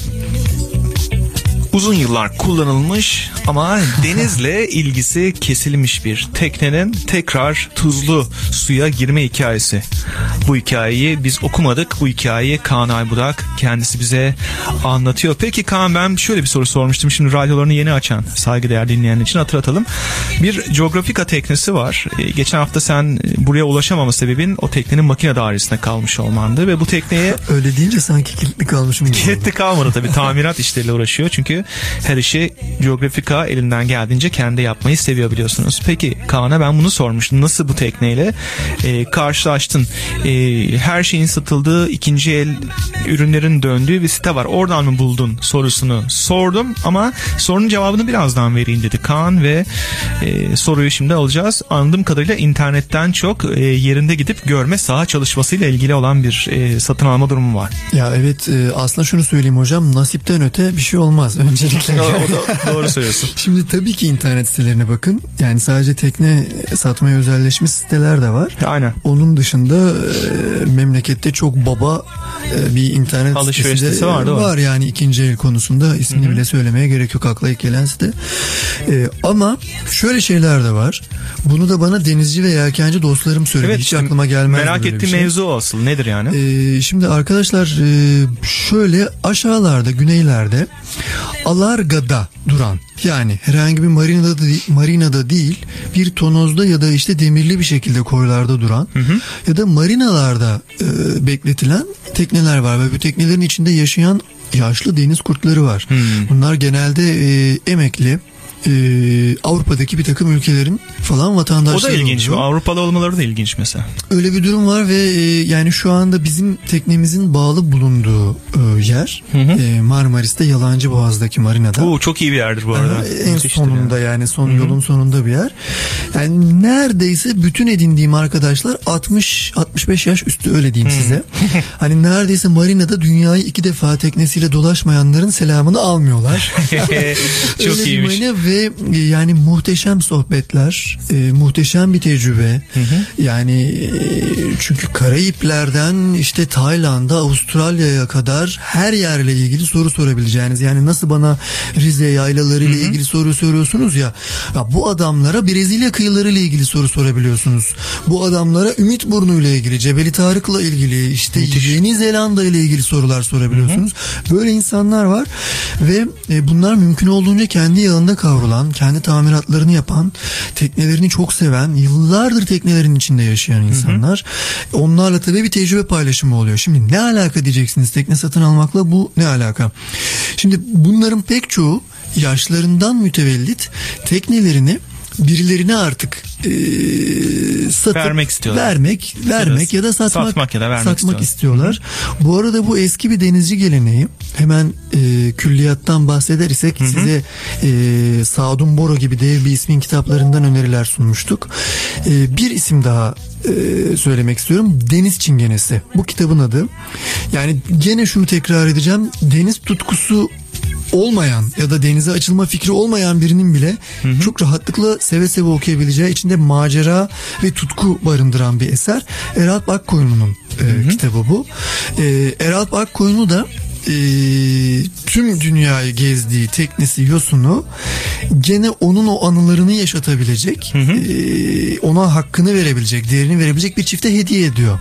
uzun yıllar kullanılmış ama denizle ilgisi kesilmiş bir teknenin tekrar tuzlu suya girme hikayesi. Bu hikayeyi biz okumadık. Bu hikayeyi Kaan Aybudak kendisi bize anlatıyor. Peki Kaan ben şöyle bir soru sormuştum. Şimdi radyolarını yeni açan saygıdeğer dinleyenler için hatırlatalım. Bir Geografika teknesi var. Ee, Geçen hafta sen buraya ulaşamama sebebin o teknenin makine dairesinde kalmış olmandı ve bu tekneye Öyle deyince sanki kilitli kalmışım. Kilitli kalmadı tabii tamirat işleriyle uğraşıyor çünkü her işi Geografika elinden geldiğince kendi yapmayı seviyor biliyorsunuz. Peki Kaan'a ben bunu sormuştum. Nasıl bu tekneyle e, karşılaştın? E, her şeyin satıldığı ikinci el ürünlerin döndüğü bir site var. Oradan mı buldun sorusunu sordum ama sorunun cevabını birazdan vereyim dedi Kaan ve e, soruyu şimdi alacağız. Anladığım kadarıyla internetten çok e, yerinde gidip görme saha çalışmasıyla ilgili olan bir e, satın alma durumu var. Ya evet e, aslında şunu söyleyeyim hocam nasipten öte bir şey olmaz öncelikle. O da- doğru söylüyorsun. Şimdi tabii ki internet sitelerine bakın. Yani sadece tekne satmaya özelleşmiş siteler de var. Aynen. Onun dışında e, memlekette çok baba e, bir internet Alışveriş sitesi sitesi var, var yani ikinci el konusunda ismini bile söylemeye gerek yok akla ilk gelen site. E, ama şöyle şeyler de var. Bunu da bana denizci ve yelkenci dostlarım söyledi. Hiç işte aklıma gelmez. Merak ettiğim şey. mevzu asıl. Nedir yani? Ee, şimdi arkadaşlar e, şöyle aşağılarda güneylerde Alarga'da duran yani herhangi bir marinada da, marinada değil bir tonozda ya da işte demirli bir şekilde koylarda duran ya da marinalarda e, bekletilen tekneler var ve bu teknelerin içinde yaşayan yaşlı deniz kurtları var. Bunlar genelde e, emekli e, Avrupa'daki bir takım ülkelerin falan o vatandaşları da ilginç. oluyor. Avrupalı olmaları da ilginç mesela. Öyle bir durum var ve e, yani şu anda bizim teknemizin bağlı bulunduğu e, yer e, Marmaris'te Yalancı Boğaz'daki marinada. Bu çok iyi bir yerdir bu arada. Aha, en Müthiştir sonunda yani. yani, son yolun sonunda bir yer. Yani neredeyse bütün edindiğim arkadaşlar 60 65 yaş üstü öyle diyeyim size. hani neredeyse marinada dünyayı iki defa teknesiyle dolaşmayanların selamını almıyorlar. çok Öyle bir iyiymiş. marina ve e, yani muhteşem sohbetler, e, muhteşem bir tecrübe. Yani e, çünkü Karayipler'den işte Tayland'a, Avustralya'ya kadar her yerle ilgili soru sorabileceğiniz. Yani nasıl bana Rize yaylaları ile ilgili soru soruyorsunuz ya, ya bu adamlara Brezilya kıyıları ile ilgili soru sorabiliyorsunuz. Bu adamlara Ümitburnu ile ilgili, Cebeli Tarık'la ilgili, işte Yeni Zelanda ile ilgili sorular sorabiliyorsunuz. Böyle insanlar var ve e, bunlar mümkün olduğunca kendi yağında kavrulan, kendi tamiratlarını yapan, teknelerini çok seven, yıllardır teknelerin içinde yaşayan insanlar. Onlarla tabii bir tecrübe paylaşımı oluyor. Şimdi ne alaka diyeceksiniz tekne satın almakla bu ne alaka? Şimdi bunların pek çoğu yaşlarından mütevellit teknelerini birilerine artık e, satıp Vermek istiyorlar. vermek, vermek ya da satmak, Satmak ya da vermek satmak istiyorlar. istiyorlar. Bu arada bu eski bir denizci geleneği. Hemen e, külliyattan bahseder isek size e, Sadun Boro gibi dev bir ismin kitaplarından öneriler sunmuştuk. E, bir isim daha e, söylemek istiyorum. Deniz Çingenesi. Bu kitabın adı. Yani gene şunu tekrar edeceğim. Deniz tutkusu olmayan ya da denize açılma fikri olmayan birinin bile çok rahatlıkla seve seve okuyabileceği içinde macera ve tutku barındıran bir eser. Eralp Akkoyunlu'nun e, kitabı bu. E, Eralp Akkoyunlu da e, tüm dünyayı gezdiği teknesi Yosun'u gene onun o anılarını yaşatabilecek e, ona hakkını verebilecek değerini verebilecek bir çifte hediye ediyor.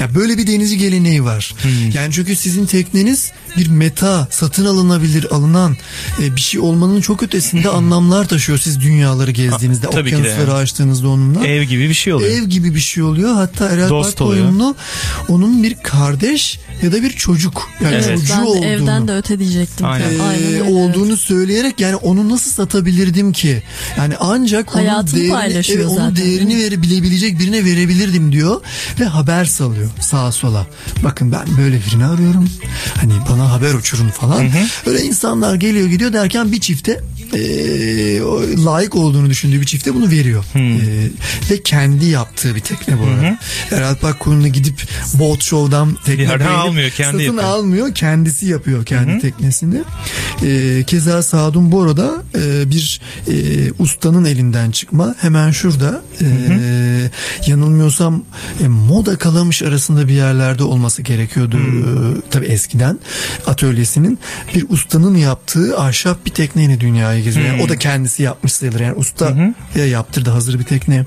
Ya böyle bir denizci geleneği var. Yani çünkü sizin tekneniz bir meta satın alınabilir alınan e, bir şey olmanın çok ötesinde anlamlar taşıyor siz dünyaları gezdiğinizde Ha, okyanusları yani. açtığınızda onunla. Ev gibi bir şey oluyor. Ev gibi bir şey oluyor. Hatta Erel Dost Bakkoyunlu onun bir kardeş ya da bir çocuk yani Evet. çocuğu Ben olduğunu evden de öte diyecektim. Aynen. e, Aynen öyle, olduğunu söyleyerek yani onu nasıl satabilirdim ki? Yani ancak onun Hayatını değerini, paylaşıyor evet, onun zaten, değerini verebilebilecek birine verebilirdim diyor ve haber salıyor sağa sola. Bakın ben böyle birini arıyorum. Hani bana haber uçurun falan. Öyle insanlar geliyor gidiyor derken bir çifte e, layık olduğunu düşündüğü bir çifte bunu veriyor. Hmm. E, ve kendi yaptığı bir tekne bu arada. Eralp Akkoğlu'na gidip boat show'dan tekne beğenip almıyor, kendi satın yapıyor. almıyor. Kendisi yapıyor kendi teknesini. E, keza Sadun Bora e, bir e, ustanın elinden çıkma. Hemen şurada e, yanılmıyorsam e, moda kalamış arasında bir yerlerde olması gerekiyordu. E, tabii eskiden atölyesinin bir ustanın yaptığı ahşap bir tekneyle dünyayı geziyor. Yani o da kendisi yapmış sayılır. Yani usta ya yaptırdı hazır bir tekne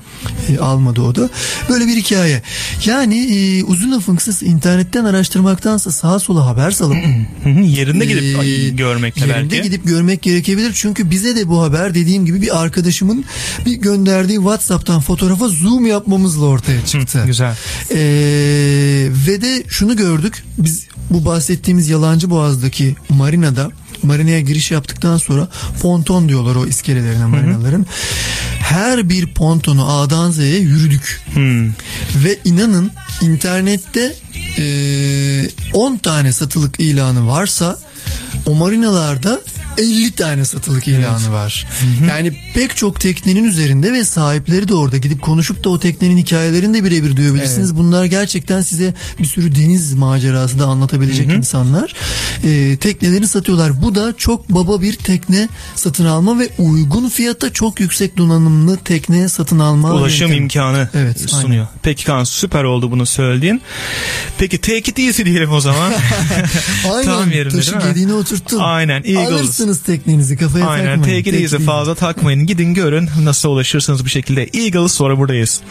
e, almadı o da. Böyle bir hikaye. Yani e, uzun lafın kısası internetten araştırmaktansa sağa sola haber salıp Hı hı, Yerinde gidip ay, görmekle yerinde belki. gidip görmek gerekebilir. Çünkü bize de bu haber dediğim gibi bir arkadaşımın bir gönderdiği WhatsApp'tan fotoğrafa zoom yapmamızla ortaya çıktı. güzel. Ee, ve de şunu gördük. Biz bu bahsettiğimiz Yalancı Boğaz'daki marinada marinaya giriş yaptıktan sonra ponton diyorlar o iskelelerine marinaların. Her bir pontonu A'dan Z'ye yürüdük. Ve inanın internette e, 10 tane satılık ilanı varsa o marinalarda 50 tane satılık ilanı var. Yani pek çok teknenin üzerinde ve sahipleri de orada gidip konuşup da o teknenin hikayelerini de birebir duyabilirsiniz. Bunlar gerçekten size bir sürü deniz macerası da anlatabilecek insanlar. Ee, teknelerini satıyorlar. Bu da çok baba bir tekne satın alma ve uygun fiyata çok yüksek donanımlı tekne satın alma. Ulaşım yöntemi. imkanı Evet, sunuyor. Peki Kaan süper oldu bunu söylediğin. Peki take it easy diyelim o zaman. Aynen. Tam yerinde Taşı değil mi? gediğine oturttun. Aynen, Eagles. Alırsınız teknenizi kafaya Aynen takmayın. take it easy fazla takmayın. Gidin görün nasıl ulaşırsınız bu şekilde. Eagles sonra buradayız.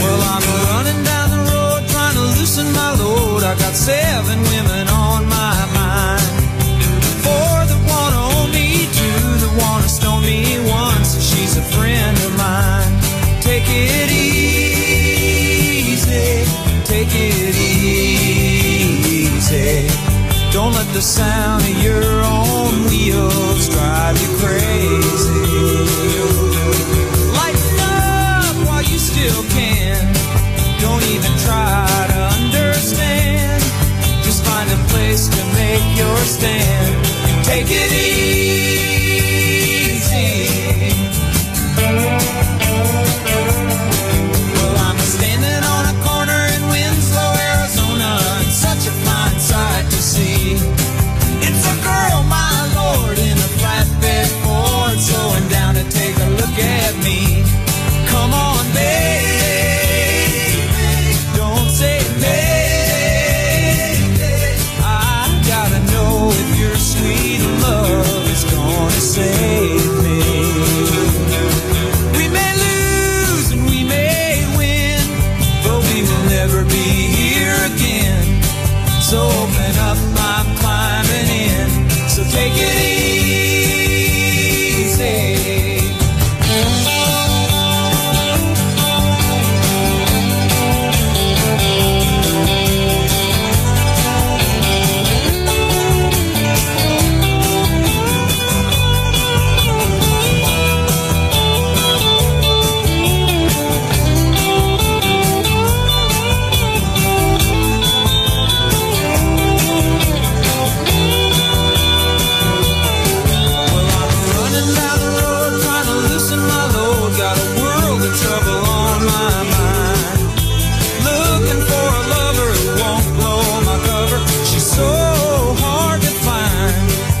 Well, I'm running down the road trying to loosen my load. I got seven the sound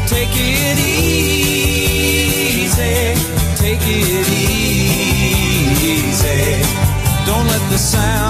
Take it easy. Take it easy. Don't let the sound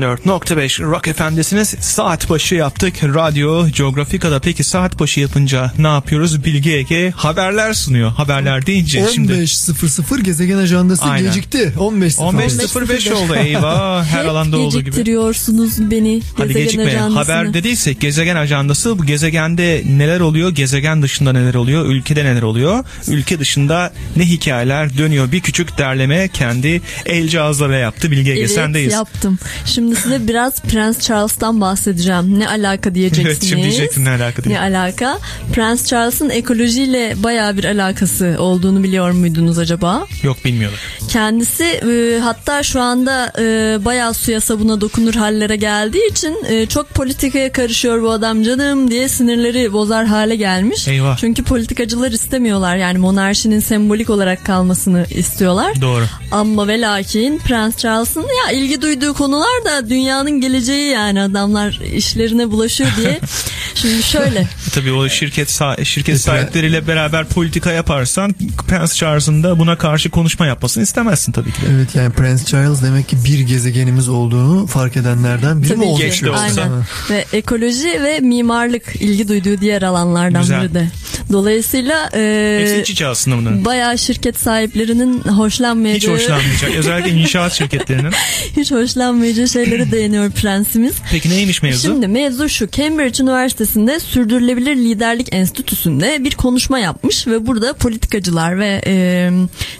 94.5 Rock FM'desiniz. Saat başı yaptık. Radyo Geografika'da peki saat başı yapınca ne yapıyoruz? Bilgi Ege haberler sunuyor. Haberler deyince şimdi 15.00 gezegen ajandası Aynen. gecikti. 15.05 15.05 oldu eyvah her Hep alanda olduğu gibi. geciktiriyorsunuz beni. Hadi gezegen gecikme. ajandasını. Haber dediysek gezegen ajandası bu gezegende neler oluyor? Gezegen dışında neler oluyor? Ülkede neler oluyor? Ülke dışında ne hikayeler dönüyor? Bir küçük derleme kendi el cihazlarıyla yaptı. Bilge Ege Evet sendeyiz. yaptım. Şimdi size biraz Prens Charles'tan bahsedeceğim. Ne alaka diyeceksiniz. Evet, şimdi diyecektim ne alaka diye. Ne alaka? Prens Charles'ın ekolojiyle baya bir alakası olduğunu biliyor muydunuz acaba? Yok bilmiyorum. Kendisi e, hatta şu anda e, bayağı suya sabuna dokunur hallere geldiği için e, çok politikaya karışıyor bu adam canım diye sinirleri bozar hale gelmiş. Eyvah. Çünkü politikacılar istemiyorlar yani monarşinin sembolik olarak kalmasını istiyorlar. Doğru. Ama ve lakin Prens Charles'ın ya ilgi duyduğu konular da dünyanın geleceği yani adamlar işlerine bulaşıyor diye. Şimdi şöyle Tabii o şirket şirket sahipleriyle beraber politika yaparsan Prince Charles'ın da buna karşı konuşma yapmasını istemezsin tabii ki de. Evet yani Prince Charles demek ki bir gezegenimiz olduğunu fark edenlerden biri mi Tabii olmuş? ki. Geç de olsa. Aynen. Ve ekoloji ve mimarlık ilgi duyduğu diğer alanlardan Güzel. biri de. Dolayısıyla Hepsi e, iç içe aslında bunların. bayağı şirket sahiplerinin hoşlanmayacağı Hiç hoşlanmayacak. Özellikle inşaat şirketlerinin. hiç hoşlanmayacağı şeylere değiniyor prensimiz. Peki neymiş mevzu? Şimdi mevzu şu Cambridge Üniversitesi'nde Sürdürülebilir Liderlik Enstitüsü'nde bir konuşma yapmış ve burada politikacılar ve e,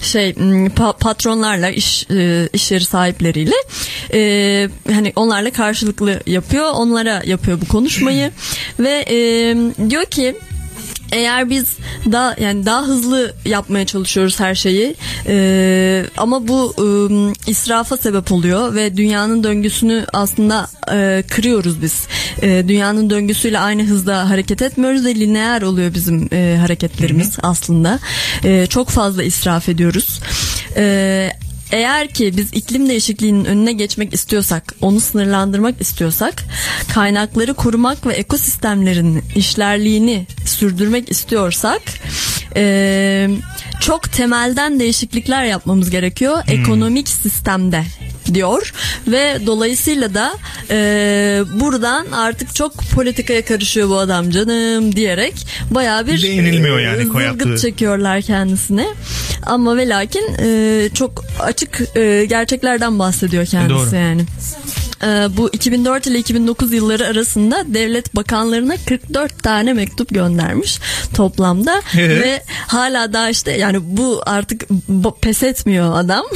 şey pa- patronlarla iş e, iş yeri sahipleriyle e, hani onlarla karşılıklı yapıyor onlara yapıyor bu konuşmayı. Ve e, diyor ki eğer biz daha yani daha hızlı yapmaya çalışıyoruz her şeyi ee, ama bu ım, israfa sebep oluyor ve dünyanın döngüsünü aslında e, kırıyoruz biz. E, dünyanın döngüsüyle aynı hızda hareket etmiyoruz ve lineer oluyor bizim e, hareketlerimiz aslında. E, çok fazla israf ediyoruz. E, eğer ki biz iklim değişikliğinin önüne geçmek istiyorsak, onu sınırlandırmak istiyorsak, kaynakları korumak ve ekosistemlerin işlerliğini sürdürmek istiyorsak, eee, çok temelden değişiklikler yapmamız gerekiyor ekonomik sistemde diyor ve dolayısıyla da eee, buradan artık çok politikaya karışıyor bu adam canım diyerek bayağı bir Beğenilmiyor yani eee, koy zılgıt yaptığı. çekiyorlar kendisine. Ama ve lakin e, çok açık e, gerçeklerden bahsediyor kendisi Doğru. yani. E, bu 2004 ile 2009 yılları arasında devlet bakanlarına 44 tane mektup göndermiş toplamda Evet. ve hala da işte yani bu artık pes etmiyor adam.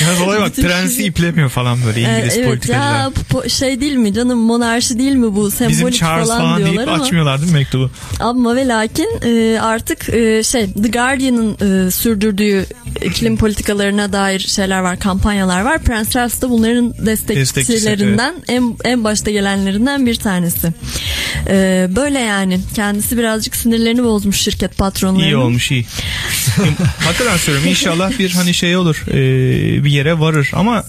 Ya olaya bak prensi iplemiyor falan böyle Ee, İngiliz evet politikacılar. ya po- şey değil mi canım monarşi değil mi bu sembolik Bizim Charles falan, falan, deyip diyorlar ama açmıyorlar değil mi mektubu? ama ve lakin e, artık e, şey The Guardian'ın e, sürdürdüğü iklim politikalarına dair şeyler var, kampanyalar var. Prince Charles da bunların destekçilerinden en en başta gelenlerinden bir tanesi. E, böyle yani kendisi birazcık sinirlerini bozmuş şirket patronlarının. İyi olmuş iyi. Hakikaten söylüyorum inşallah bir hani şey olur e, bir yere varır ama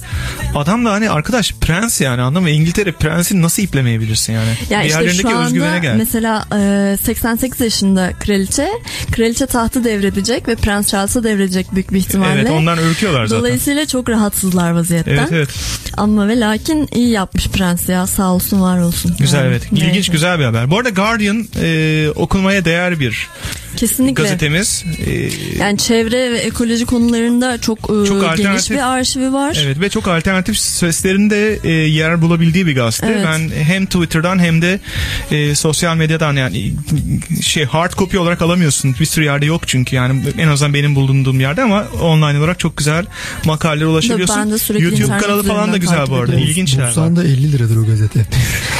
adam da hani arkadaş prens yani anladın mı? İngiltere prensini nasıl iplemeyebilirsin yani? Ya işte Diğerlerindeki şu anda gel. mesela e, 88 yaşında kraliçe, kraliçe tahtı devredecek ve Prens Charles'a devredecek büyük bir ihtimalle. Evet ondan ürküyorlar zaten. Dolayısıyla çok rahatsızlar vaziyetten. Evet evet. Ama ve lakin iyi yapmış prens ya sağ olsun var olsun. Güzel Yani evet. İlginç neyse. güzel bir haber. Bu arada Guardian e, okunmaya değer bir Kesinlikle. gazetemiz. E, Yani çevre ve ekoloji konularında çok, e, Çok geniş bir arşivi var. Evet ve çok alternatif seslerin de e, yer bulabildiği bir gazete. Evet. Ben hem Twitter'dan hem de e, sosyal medyadan yani şey hard copy olarak alamıyorsun. Bir sürü yerde yok çünkü yani en azından benim bulunduğum yerde ama online olarak çok güzel makalelere ulaşabiliyorsun. Ben de sürekli YouTube kanalı falan da güzel bu arada. Ediyorum. İlginçler var. Bursa'nda 50 liradır o gazete.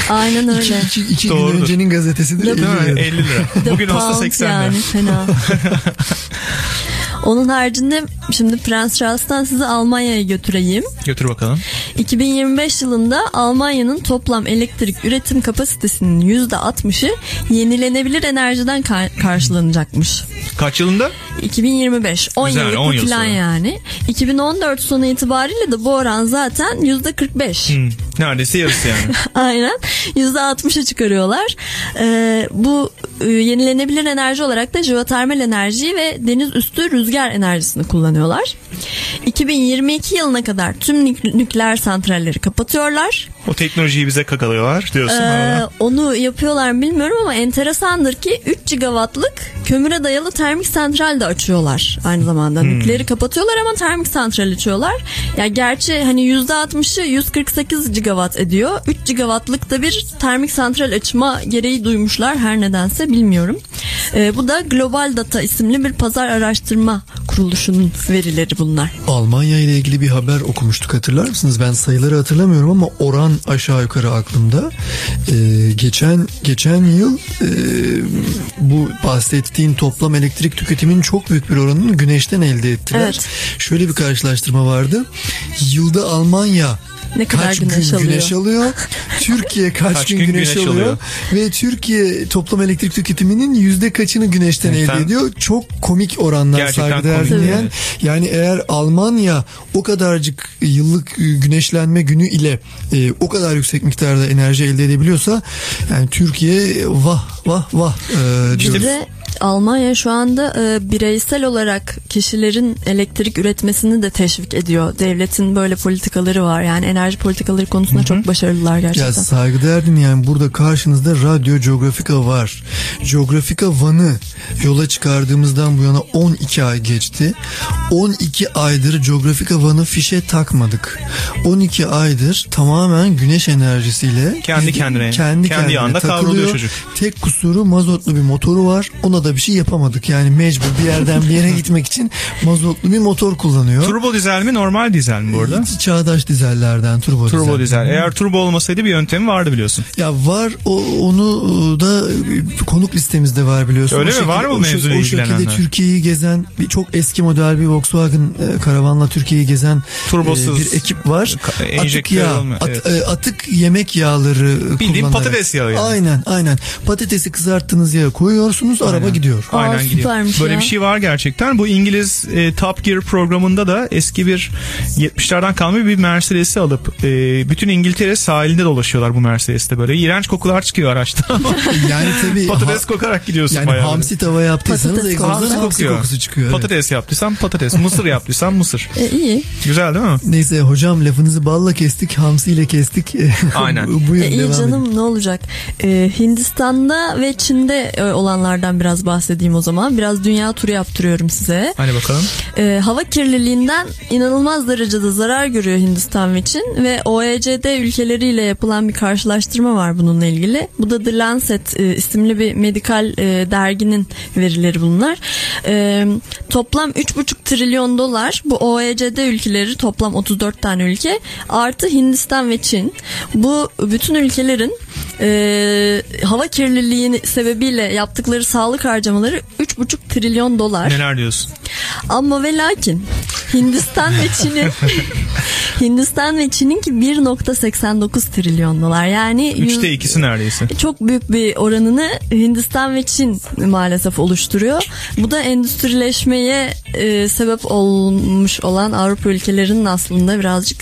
Aynen öyle. İki, iki gün Doğrudur. öncenin gazetesidir 50 Değil mi? liradır. 50 lira. Bugün olsa Pound 80 lira. yani fena. Onun haricinde şimdi Prens Charles'tan sizi Almanya'ya götüreyim. Götür bakalım. 2025 yılında Almanya'nın toplam elektrik üretim kapasitesinin %60'ı yenilenebilir enerjiden ka- karşılanacakmış. Kaç yılında? 2025 10 Güzel, yıllık 10 bir yıl plan sonra. yani. 2014 sonu itibariyle de bu oran zaten %45. Hmm, neredeyse yarısı yani. Aynen. %60'a çıkarıyorlar. Ee, bu e, yenilenebilir enerji olarak da jeotermal enerjiyi ve deniz üstü rüzgar enerjisini kullanıyorlar. 2022 yılına kadar tüm nük- nükleer santralleri kapatıyorlar. O teknolojiyi bize kakalıyorlar diyorsun. Ee, onu yapıyorlar mı bilmiyorum ama enteresandır ki 3 gigawattlık kömüre dayalı termik santral de açıyorlar aynı zamanda. Hmm. Nükleeri kapatıyorlar ama termik santral açıyorlar. Ya gerçi hani %60'ı 148 gigawatt ediyor. 3 gigawattlık da bir termik santral açma gereği duymuşlar her nedense bilmiyorum. Ee, bu da Global Data isimli bir pazar araştırma kuruluşunun verileri bunlar. Almanya ile ilgili bir haber okumuştuk hatırlar mısınız? Ben sayıları hatırlamıyorum ama oran aşağı yukarı aklımda. Ee, geçen geçen yıl e, bu bahsettiğin toplam elektrik tüketimin çok büyük bir oranını güneşten elde ettiler. Evet. Şöyle bir karşılaştırma vardı. Yılda Almanya Ne kadar kaç güneş gün alıyor? güneş alıyor? Türkiye kaç, Kaç gün, gün güneş, güneş alıyor? alıyor? Ve Türkiye toplam elektrik tüketiminin yüzde kaçını güneşten elde ediyor? Çok komik oranlar saygıdeğer komik. dinleyen. Evet. Yani eğer Almanya o kadarcık yıllık e, güneşlenme günü ile e, o kadar yüksek miktarda enerji elde edebiliyorsa yani Türkiye vah vah vah e, diyoruz. Almanya şu anda e, bireysel olarak kişilerin elektrik üretmesini de teşvik ediyor. Devletin böyle politikaları var. Yani enerji politikaları konusunda çok başarılılar gerçekten. Ya saygıdeğer dinleyen burada karşınızda Radyo Geografika var. Geografika Van'ı yola çıkardığımızdan bu yana 12 ay geçti. 12 aydır Geografika Van'ı fişe takmadık. 12 aydır tamamen güneş enerjisiyle Kendi kendine, kendi, kendi kendine yağında takılıyor. kavruluyor çocuk. Tek kusuru mazotlu bir motoru var. Ona da bir şey yapamadık. Yani mecbur bir yerden bir yere gitmek için mazotlu bir motor kullanıyor. Turbo dizel mi normal dizel mi bu arada? Çağdaş dizellerden turbo, Turbo dizel. Eğer turbo olmasaydı bir yöntemi vardı biliyorsun. Ya var o, onu da e, konuk listemizde var biliyorsun. Öyle O mi? Var mı mevzuyla O şekilde ilgilenenler? Türkiye'yi gezen bir çok eski model bir Volkswagen e, karavanla Türkiye'yi gezen Turbosuz. e, bir ekip var. Ka- Atık yağ, olmuyor, at- evet. e, atık yemek yağları Bildiğin kullanarak. patates yağı yani. Aynen aynen. Patatesi kızarttığınız yağa koyuyorsunuz araba Aynen. gidiyor. Aa, Aynen gidiyor. Böyle ya. bir şey var gerçekten. Bu İngiliz e, Top Gear programında da eski bir 70'lerden kalma bir Mercedes'i alıp e, bütün İngiltere sahilinde dolaşıyorlar bu Mercedes'te böyle. İğrenç kokular çıkıyor araçtan. Yani tabii patates ha- kokarak gidiyorsun yani bayağı. hamsi tava yaptıysanız Patates egzozdan kokusu. hamsi kokuyor. kokusu çıkıyor. evet. Patates yaptıysam patates, mısır yaptıysam mısır. E, iyi. Güzel değil mi? Neyse hocam lafınızı balla kestik, hamsiyle kestik. Aynen. Buyurun E, iyi devam edin. canım ne olacak? E, Hindistan'da ve Çin'de e, olanlardan biraz bahsedeyim o zaman. Biraz dünya turu yaptırıyorum size. Hadi bakalım. E, hava kirliliğinden inanılmaz derecede zarar görüyor Hindistan ve Çin ve OECD ülkeleriyle yapılan bir karşılaştırma var bununla ilgili. Bu da The Lancet e, isimli bir medikal e, derginin verileri bunlar. E, toplam 3,5 trilyon dolar bu OECD ülkeleri toplam 34 tane ülke artı Hindistan ve Çin. Bu bütün ülkelerin e, hava kirliliği sebebiyle yaptıkları sağlık harcamaları 3,5 trilyon dolar. Neler diyorsun? Ama ve lakin Hindistan ve Çin'in Hindistan ve Çin'inki 1.89 trilyon dolar. Yani yüz- Üçte ikisi neredeyse. çok büyük bir oranını Hindistan ve Çin maalesef oluşturuyor. Bu da endüstrileşmeye e, sebep olmuş olan Avrupa ülkelerinin aslında birazcık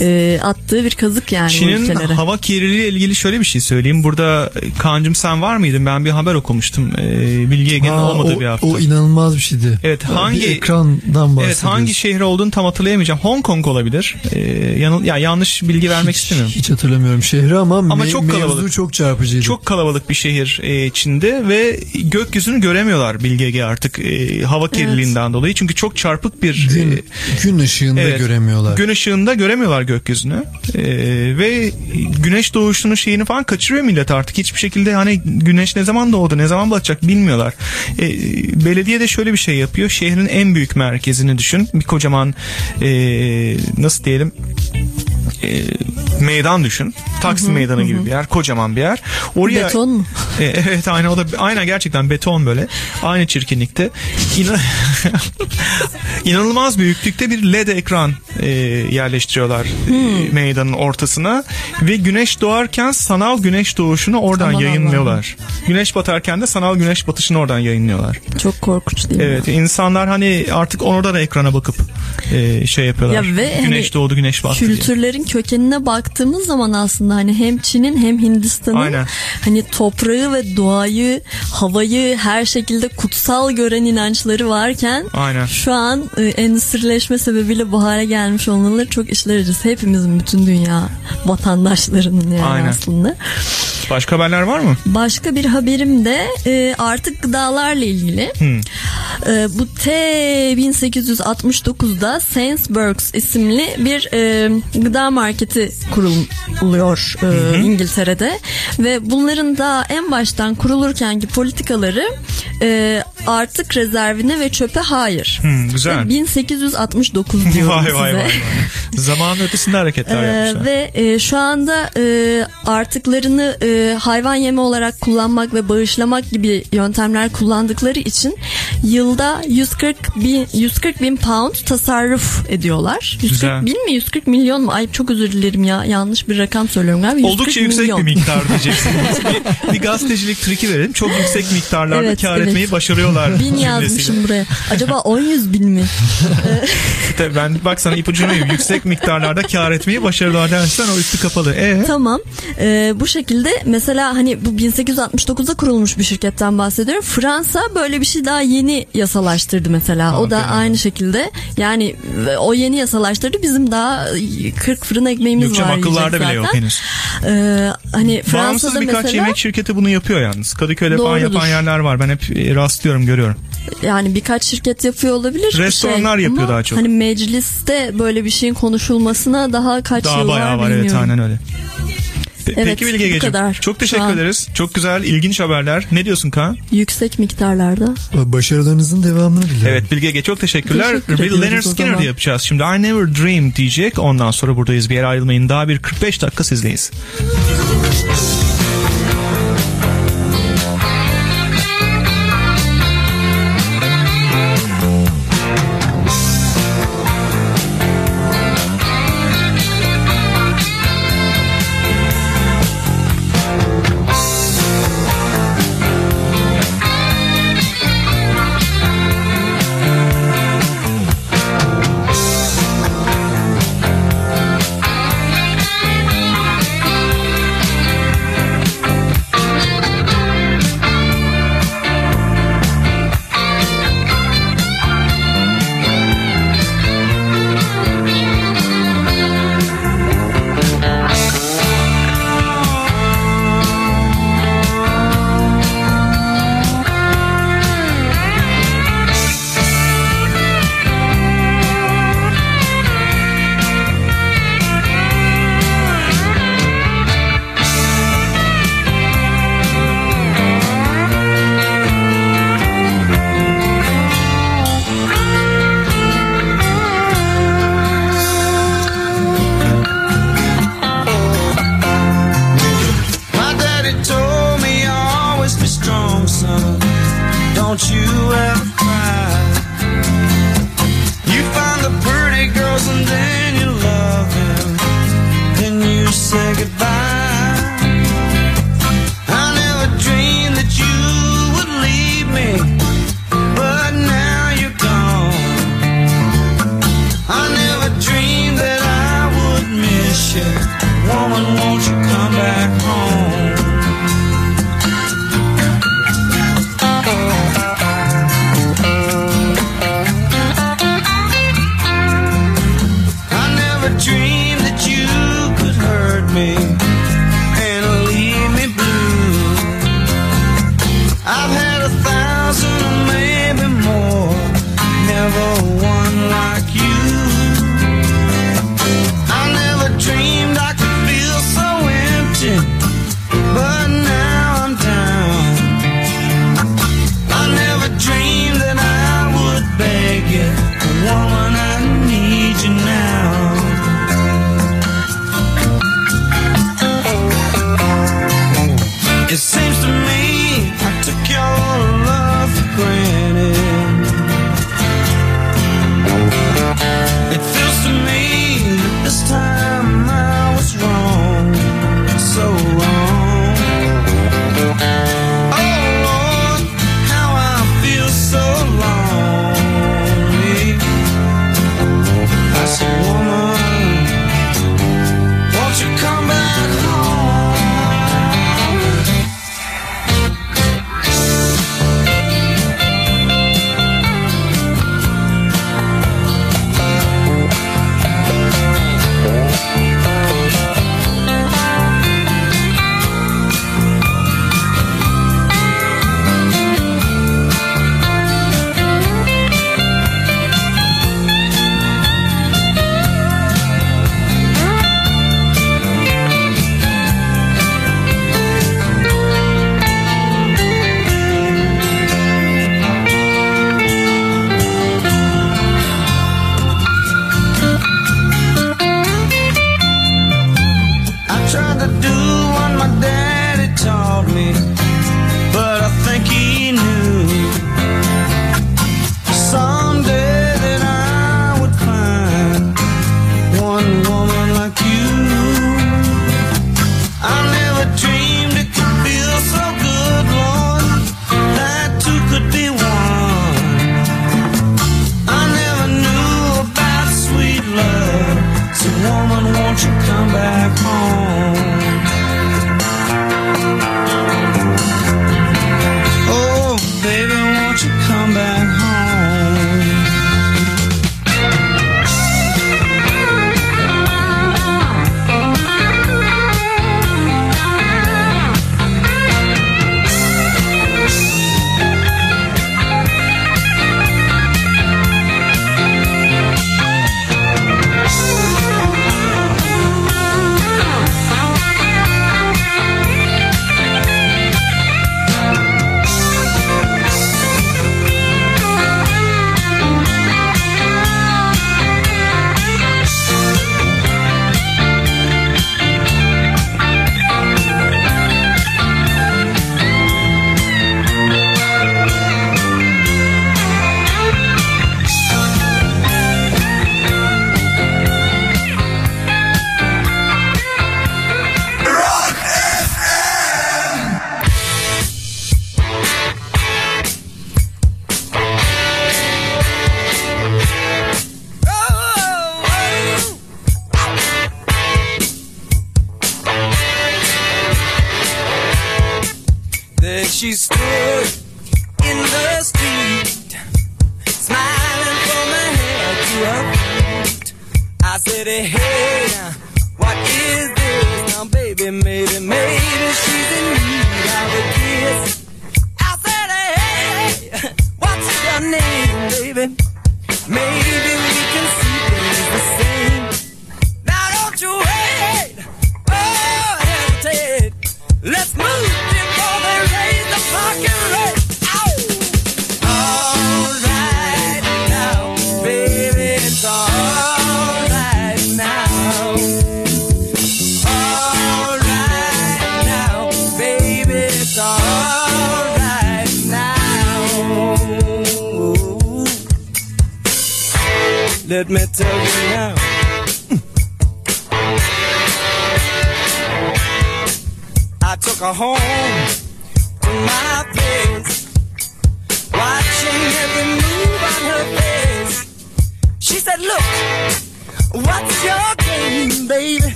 e, attığı bir kazık yani Çin'in hava kirliliği ile ilgili şöyle bir şey söyleyeyim. Burada e, Kaan'cığım sen var mıydın? Ben bir haber okumuştum. Ee, Bilgi Ege'nin olmadığı o, bir hafta. o inanılmaz bir şeydi. Evet, Bir hangi- ekrandan bahsediyoruz. Evet hangi şehir olduğunu tam hatırlayamayacağım. Hong Kong olabilir. Ee, yanıl, ya yanlış bilgi vermek istemiyorum. Hiç hatırlamıyorum şehri ama, Ama me- çok mevzu kalabalık. çok çarpıcıydı. Çok kalabalık bir şehir e, Çin'de ve gökyüzünü göremiyorlar Bilge Ege artık e, hava kirliliğinden dolayı. Çünkü çok çarpık bir gün, e, gün ışığında Evet. göremiyorlar. Gün ışığında göremiyorlar gökyüzünü. Ee, ve güneş doğuşunun şeyini falan kaçırıyor millet artık. Hiçbir şekilde hani güneş ne zaman doğdu, ne zaman batacak bilmiyorlar. Ee, belediye de şöyle bir şey yapıyor. Şehrin en büyük merkezini düşün. Bir kocaman ee, nasıl diyelim ee, meydan düşün. Taksim meydanı gibi bir yer. Kocaman bir yer. Oraya Beton mu? e, evet aynen o da aynen gerçekten beton böyle. Aynı çirkinlikte. İna- İnanılmaz büyüklükte bir led ekran e, yerleştiriyorlar e, meydanın ortasına ve güneş doğarken sanal güneş doğuşunu oradan Aman yayınlıyorlar. Güneş batarken de sanal güneş batışını oradan yayınlıyorlar. Çok korkunç değil mi? Evet insanlar hani artık orada da ekrana bakıp e, şey yapıyorlar. Ya ve güneş hani doğdu güneş battı diye. Kültürlerin kökenine baktığımız zaman aslında hani hem Çin'in hem Hindistan'ın hani toprağı ve doğayı, havayı her şekilde kutsal gören inançları varken Aynen. şu an e, endüstrileşme sebebiyle bu hale gelmiş olmaları çok işler acısı. Hepimizin bütün dünya vatandaşlarının yani Aynen. aslında. Başka haberler var mı? Başka bir haberim de e, artık gıdalarla ilgili. E, bu T 1869'da Sainsbury's isimli bir e, gıda marketi kuruluyor e, İngiltere'de ve bunların da en baştan kurulurkenki politikaları e, artık rezervine ve çöpe hayır. Hmm, güzel. Ve 1869 diyorum Vay size. vay vay. vay. Zamanın ötesinde hareketler Ee, yapmışlar. ve e, şu anda e, artıklarını e, hayvan yemi olarak kullanmak ve bağışlamak gibi yöntemler kullandıkları için yılda 140 bin 140 bin pound tasarruf ediyorlar. 140 Güzel. bin mi 140 milyon mu? Ay çok özür dilerim ya yanlış bir rakam söylüyorum galiba. 140 Oldukça yüksek milyon. bir miktar diyeceksin. bir, bir gazetecilik triki verelim. Çok yüksek miktarlarda Evet, kar evet. etmeyi başarıyorlar. Bin yazmışım buraya. Acaba 10 yüz bin mi? Tabii ben bak sana ipucunu vereyim. Yüksek miktarlarda kar etmeyi başarıyorlar dersen o üstü kapalı. E Tamam. Ee, bu şekilde mesela hani bu 1869'da kurulmuş bir şirketten bahsediyorum. Fransa böyle bir şey daha yeni yasalaştırdı mesela. o da Aferin. aynı şekilde yani ve o yeni yasalaştırdı. Bizim daha 40 fırın ekmeğimiz canım, var akıllarda bile yok henüz. Ee, hani Bağımsız Fransa'da birkaç mesela yemek şirketi bunu yapıyor yalnız. Kadıköy'de falan Doğrudur. yapan yerler var. Ben hep e, rastlıyorum görüyorum. yani birkaç şirket yapıyor olabilir. Restoranlar Şey, yapıyor ama daha çok. Hani mecliste böyle bir şeyin konuşulmasına daha kaç Daha yıl bayağı var var evet bilmiyorum. aynen öyle. Pe- Evet, Peki Bilge Gecim. Çok teşekkür ederiz. Çok güzel, ilginç haberler. Ne diyorsun Kaan? Yüksek miktarlarda. Başarılarınızın devamını diliyorum. Evet Bilge Ge çok teşekkürler. Teşekkür Leonard o Skinner zaman. yapacağız. Şimdi I Never Dreamed diyecek. Ondan sonra buradayız. Bir yere ayrılmayın. Daha bir 45 dakika sizdeyiz.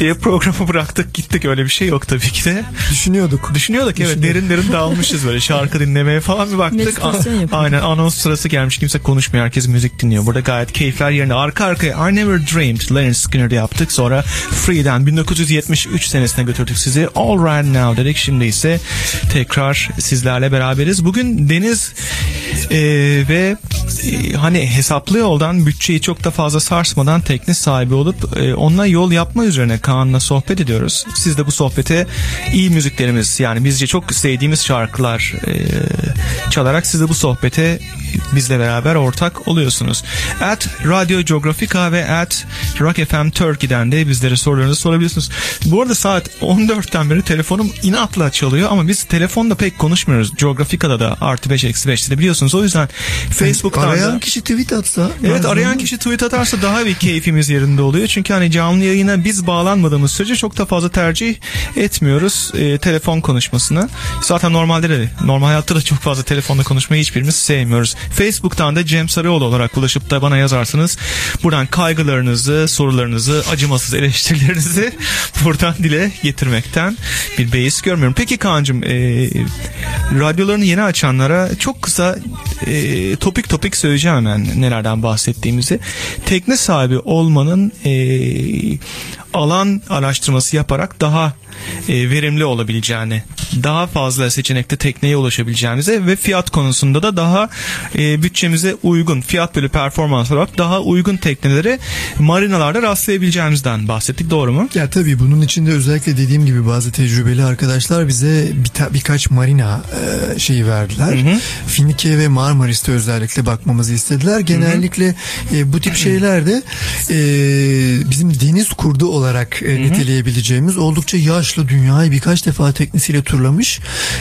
Diye programı bıraktık gittik öyle bir şey yok tabii ki de. Düşünüyorduk. Düşünüyorduk evet derin derin dağılmışız böyle şarkı dinlemeye falan bir baktık. A- yapıyoruz. Aynen anons sırası gelmiş kimse konuşmuyor herkes müzik dinliyor. Burada gayet keyifler yerine arka arkaya I Never Dreamed Leonard Skinner'da yaptık. Sonra Free'den 1973 senesine götürdük sizi. All Right Now dedik şimdi ise tekrar sizlerle beraberiz. Bugün Deniz e, ve e, hani hesaplı yoldan bütçeyi çok da fazla sarsmadan tekne sahibi olup e, onunla yol yapma üzerine Kaan'la sohbet ediyoruz. Siz de bu sohbete iyi müziklerimiz yani bizce çok sevdiğimiz şarkılar e, çalarak siz de bu sohbete bizle beraber ortak oluyorsunuz. At Radio Geografika ve at Rock FM Turkey'den de bizlere sorularınızı sorabilirsiniz. Bu arada saat 14'ten beri telefonum inatla çalıyor ama biz telefonda pek konuşmuyoruz. Geografika'da da artı 5 eksi 5'te de biliyorsunuz. O yüzden Facebook'tan Arayan da... kişi tweet atsa. Evet arayan kişi tweet atarsa daha bir keyfimiz yerinde oluyor. Çünkü hani canlı yayına biz bağlanmadığımız sürece çok da fazla tercih etmiyoruz e, telefon konuşmasını. Zaten normalde de normal hayatta da çok fazla telefonla konuşmayı hiçbirimiz sevmiyoruz. Facebook'tan da Cem Sarıoğlu olarak ulaşıp da bana yazarsınız. Buradan kaygılarınızı, sorularınızı, acımasız eleştirilerinizi buradan dile getirmekten bir beis görmüyorum. Peki Kaan'cığım e, radyolarını yeni açanlara çok kısa e, topik topik söyleyeceğim hemen nelerden bahsettiğimizi. Tekne sahibi olmanın e, alan araştırması yaparak daha e, verimli olabileceğini, daha fazla seçenekte tekneye ulaşabileceğimize ve fiyat konusunda da daha e, bütçemize uygun, fiyat bölü performans olarak daha uygun teknelere marinalarda rastlayabileceğimizden bahsettik. Doğru mu? Ya tabii bunun içinde özellikle dediğim gibi bazı tecrübeli arkadaşlar bize bir birkaç marina e, şeyi verdiler. Finike ve Marmaris'te özellikle bakmamızı istediler. Genellikle e, bu tip şeyler de e, bizim deniz kurdu olarak e, niteleyebileceğimiz oldukça yaşlı dünyayı birkaç defa teknesiyle turlamış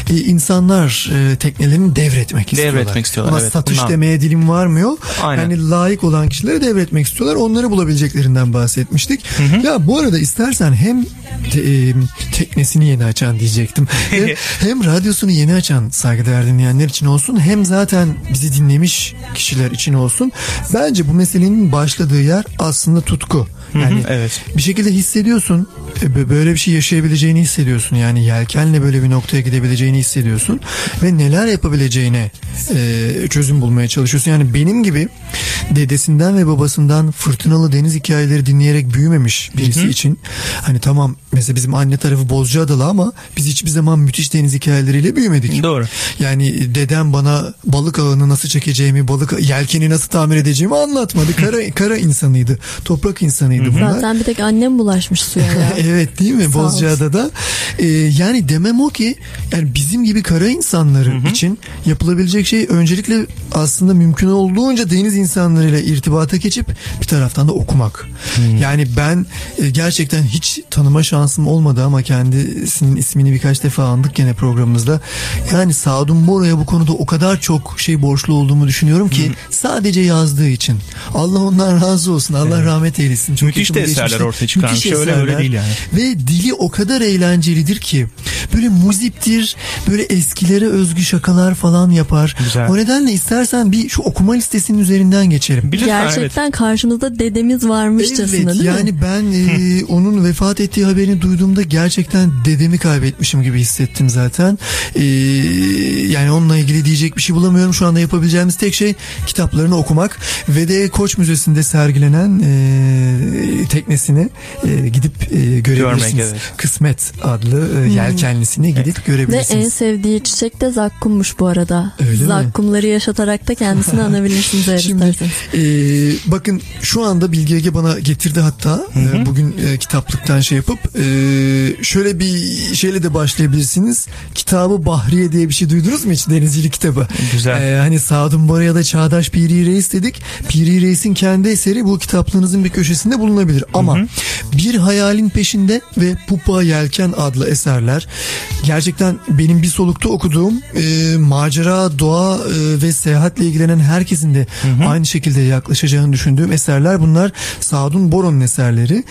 e, insanlar e, teknelerini devretmek istiyorlar. Devretmek istiyorlar, Ama evet. satış Bundan- demeye dilim varmıyor. Aynen. Yani layık olan kişilere devretmek istiyorlar. Onları bulabileceklerinden bahsetmiştik. Ya bu arada istersen hem te- e, teknesini yeni açan diyecektim. Hem, hem radyosunu yeni açan saygıdeğer dinleyenler için olsun hem zaten bizi dinlemiş kişiler için olsun. Bence bu meselenin başladığı yer aslında tutku. Yani evet. bir şekilde hissediyorsun e, bö- böyle bir şey yaşayabileceğini hissediyorsun. Yani yelkenle böyle bir noktaya gidebileceğini hissediyorsun. Ve neler yapabileceğine e, çözüm bulmaya çalışıyorsun. Yani benim gibi dedesinden ve babasından fırtınalı deniz hikayeleri dinleyerek büyümemiş birisi için hani tamam mesela bizim anne tarafı Bozcaadalı ama biz hiçbir zaman müthiş deniz hikayeleriyle büyümedik. Doğru. Yani dedem bana balık ağını nasıl çekeceğimi, balık yelkeni nasıl tamir edeceğimi anlatmadı. Kara kara insanıydı, toprak insanıydı bunlar. Zaten bir tek annem bulaşmış suya ya. evet değil mi. Bozcaada'da Ee, yani demem o ki yani bizim gibi kara insanları için yapılabilecek şey öncelikle aslında mümkün olduğunca deniz insanlarıyla irtibata geçip bir taraftan da okumak. Yani ben e, gerçekten hiç tanıma şansım olmadı ama kendisinin ismini birkaç defa andık gene programımızda. Yani Sadun Bora'ya bu konuda o kadar çok şey borçlu olduğumu düşünüyorum ki sadece yazdığı için. Allah ondan razı olsun. Allah rahmet eylesin. Çok Müthiş de eserler geçmişte. ortaya çıkarmış. Müthiş Öyle öyle değil yani. Ve dili o kadar eğlencelidir ki böyle muziptir, böyle eskilere özgü şakalar falan yapar. Güzel. O nedenle istersen bir şu okuma listesinin üzerinden geçelim. Bir lütfen, evet. Gerçekten karşımızda dedemiz varmışçasına Evet değil mi? yani ben e, onun vefat ettiği haberini duyduğumda gerçekten dedemi kaybetmişim gibi hissettim zaten. E, yani onunla ilgili diyecek bir şey bulamıyorum. Şu anda yapabileceğimiz tek şey kitaplarını okumak ve de Koç Müzesi'nde sergilenen e, teknesini e, gidip e, görebilirsiniz. Görmek, evet. Kısmet adlı e, yelkenlisini gidip Ve en görebilirsiniz. sevdiği çiçek de zakkummuş bu arada. Öyle mi? Zakkumları yaşatarak da kendisini anabilirsiniz Şimdi isterseniz. e, bakın şu anda Bilge Ege bana getirdi hatta e, bugün e, kitaplıktan şey yapıp e, şöyle bir şeyle de başlayabilirsiniz. Kitabı Bahriye diye bir şey duydunuz mu hiç denizcilik kitabı? Güzel. E, hani Sadun Bora'ya da Çağdaş Piri Reis dedik. Piri Reis'in kendi eseri bu kitaplığınızın bir köşesinde bulunabilir. Ama Bir Hayalin Peşinde ve Pupa Yelken adlı eserler gerçekten benim bir solukta okuduğum e, macera, doğa e, ve seyahatle ilgilenen herkesin de aynı şekilde yaklaşacağını düşündüğüm eserler bunlar. Sadun Boron'un eserleri.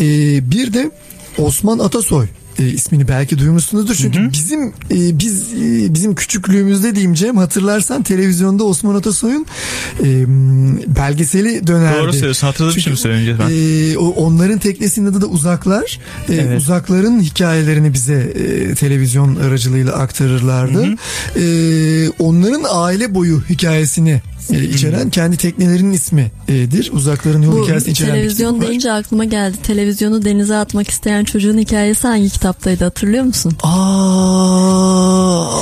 Ee, bir de Osman Atasoy e, ismini belki duymuşsunuzdur çünkü bizim e, biz e, bizim küçüklüğümüzde diyeyim Cem hatırlarsan televizyonda Osman Atasoy'un e, belgeseli dönerdi. Doğru söylüyorsun, hatırladım Çünkü, şimdi söyleyince ben. e, onların teknesinin adı da Uzaklar. E, Evet. Uzakların hikayelerini bize e, televizyon aracılığıyla aktarırlardı. E, onların aile boyu hikayesini e, içeren kendi teknelerinin ismidir. Uzakların yol Bu hikayesini içeren bir televizyon kitap var. deyince aklıma geldi. Televizyonu denize atmak isteyen çocuğun hikayesi hangi kitaptaydı hatırlıyor musun? Aa,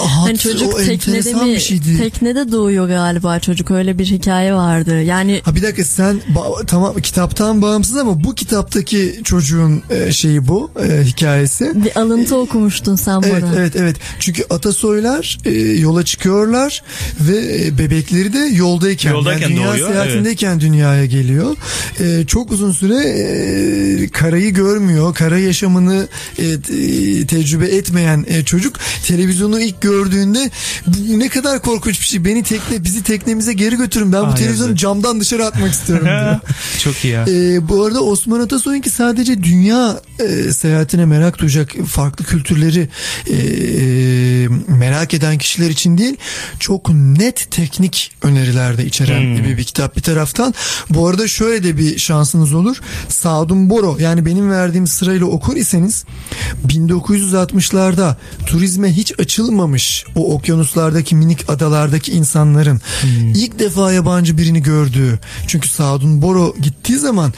hat- Hani çocuk o teknede mi? bir şeydi. Teknede doğuyor galiba çocuk. Öyle bir hikaye vardı. Yani Ha bir dakika sen ba- tamam kitaptan bağımsız ama bu kitaptaki çocuğun e, şeyi bu e, hikayesi. bir alıntı okumuştun sen Evet bana. evet evet. Çünkü Atasoylar e, yola çıkıyorlar ve e, bebekleri de yoldayken, Yoldayken yani dünya doğuyor, seyahatindeyken dünyaya geliyor. E, çok uzun süre e, karayı görmüyor, kara yaşamını e, te- tecrübe etmeyen e, çocuk televizyonu ilk gördüğünde "Bu ne kadar korkunç bir şey. Beni tekne bizi teknemize geri götürün. Ben bu Ah, televizyonu yazık. camdan dışarı atmak istiyorum diyor. Çok iyi ya. Ee, bu arada Osman Atasoy'unki sadece dünya e, seyahatine merak duyacak farklı kültürleri e, merak eden kişiler için değil çok net teknik öneriler de içeren bir, bir kitap bir taraftan. Bu arada şöyle de bir şansınız olur. Sadun Boro yani benim verdiğim sırayla okur iseniz 1960'larda turizme hiç açılmamış o okyanuslardaki minik adalardaki insanların ilk defa yabancı birini gördüğü çünkü Sadun Boro gittiği zaman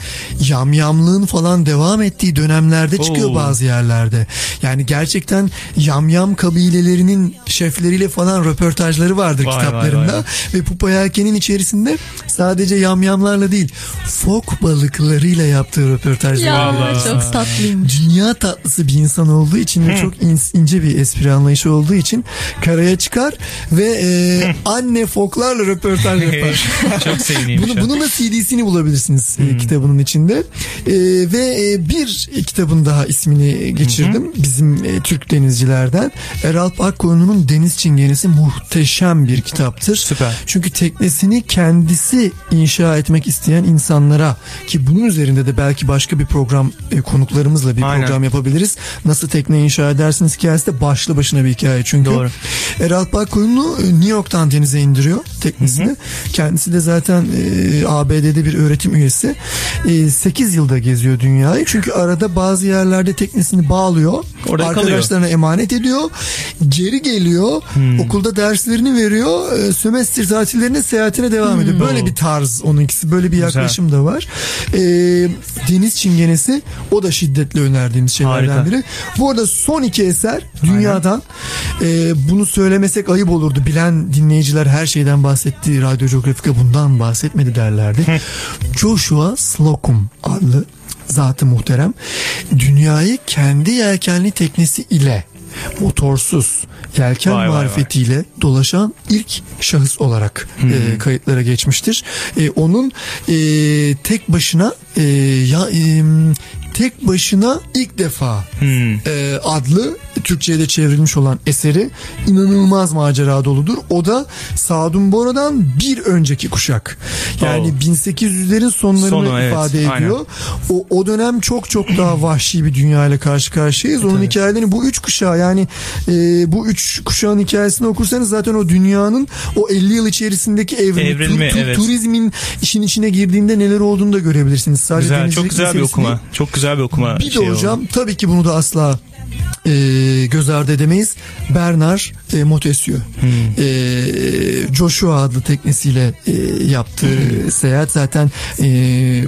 yamyamlığın falan devam ettiği dönemlerde çıkıyor Oo. bazı yerlerde. Yani gerçekten yamyam kabilelerinin şefleriyle falan röportajları vardır Vay, kitaplarında vay, vay. ve Pupa Yelken'in içerisinde sadece yamyamlarla değil fok balıklarıyla yaptığı röportajlar Ya var. çok tatlıymış. Dünya tatlısı bir insan olduğu için ve çok in- ince bir espri anlayışı olduğu için karaya çıkar ve e, anne foklarla röportaj yapar. Çok sevimliymiş. Bunu, bunun da CD'sini bulabilirsiniz e, kitabının içinde. E, ve e, bir kitabın daha ismini geçirdim. Bizim e, Türk denizcilerden. Eralp Akkoyunlu'nun Deniz Çingenesi muhteşem bir kitaptır. Süper. Çünkü teknesini kendisi inşa etmek isteyen insanlara ki bunun üzerinde de belki başka bir program e, konuklarımızla bir Aynen. program yapabiliriz. Nasıl tekne inşa edersiniz hikayesi de başlı başına bir hikaye çünkü. Doğru. Eralp Akkoyunlu e, New York'tan denize indiriyor teknesini. Kendisi de zaten e, ABD'de bir öğretim üyesi. E, 8 yılda geziyor dünyayı. Çünkü arada bazı yerlerde teknesini bağlıyor. Orada arkadaşlarına emanet ediyor. Geri geliyor. Hmm. Okulda derslerini veriyor. E, sömestr tatillerine seyahatine devam ediyor. Böyle bir tarz onunkisi. Böyle bir Hmm. Yaklaşım da var. E, Deniz Çingenesi o da şiddetle önerdiğimiz şeylerden Harika. biri. Bu arada son iki eser dünyadan e, bunu söylemesek ayıp olurdu. Bilen dinleyiciler her şeyden bahsetti. Radyo Geografika bundan bahsetmedi derlerdi. Joshua Slocum adlı zatı muhterem dünyayı kendi yelkenli teknesi ile motorsuz yelken Vay vay vay. marifetiyle dolaşan ilk şahıs olarak e, kayıtlara geçmiştir. E, onun e, tek başına e, ya e, tek başına ilk defa e, adlı Türkçe'ye de çevrilmiş olan eseri inanılmaz macera doludur. O da Sadun Bora'dan bir önceki kuşak. Yani 1800'lerin sonlarını Sonu, evet, ifade aynen. ediyor. O, o dönem çok çok daha vahşi bir dünya ile karşı karşıyayız. Onun hikayelerini bu üç kuşağı yani e, bu üç kuşağın hikayesini okursanız zaten o dünyanın o 50 yıl içerisindeki evrimi, Evrilme, evet. turizmin işin içine girdiğinde neler olduğunu da görebilirsiniz. Sadece Güzel, çok güzel bir okuma. Çok güzel bir okuma. Bir de şey oldu. hocam tabii ki bunu da asla e, göz ardı edemeyiz. Bernard e, Montesquieu. Hmm. E, Joshua adlı teknesiyle e, yaptığı Hmm. seyahat zaten e,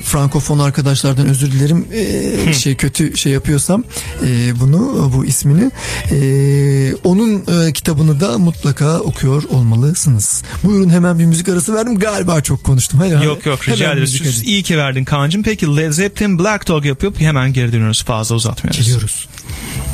frankofon arkadaşlardan özür dilerim Hmm. e, şey kötü şey yapıyorsam e, bunu bu ismini e, onun e, kitabını da mutlaka okuyor olmalısınız. Buyurun hemen bir müzik arası verdim galiba çok konuştum. Hayır, Yok yok rica Hemen ederiz. İyi ki verdin Kaan'cığım. Peki Led Zeppelin Black Dog yapıp hemen geri dönüyoruz. Fazla uzatmıyoruz. Geliyoruz. Thank.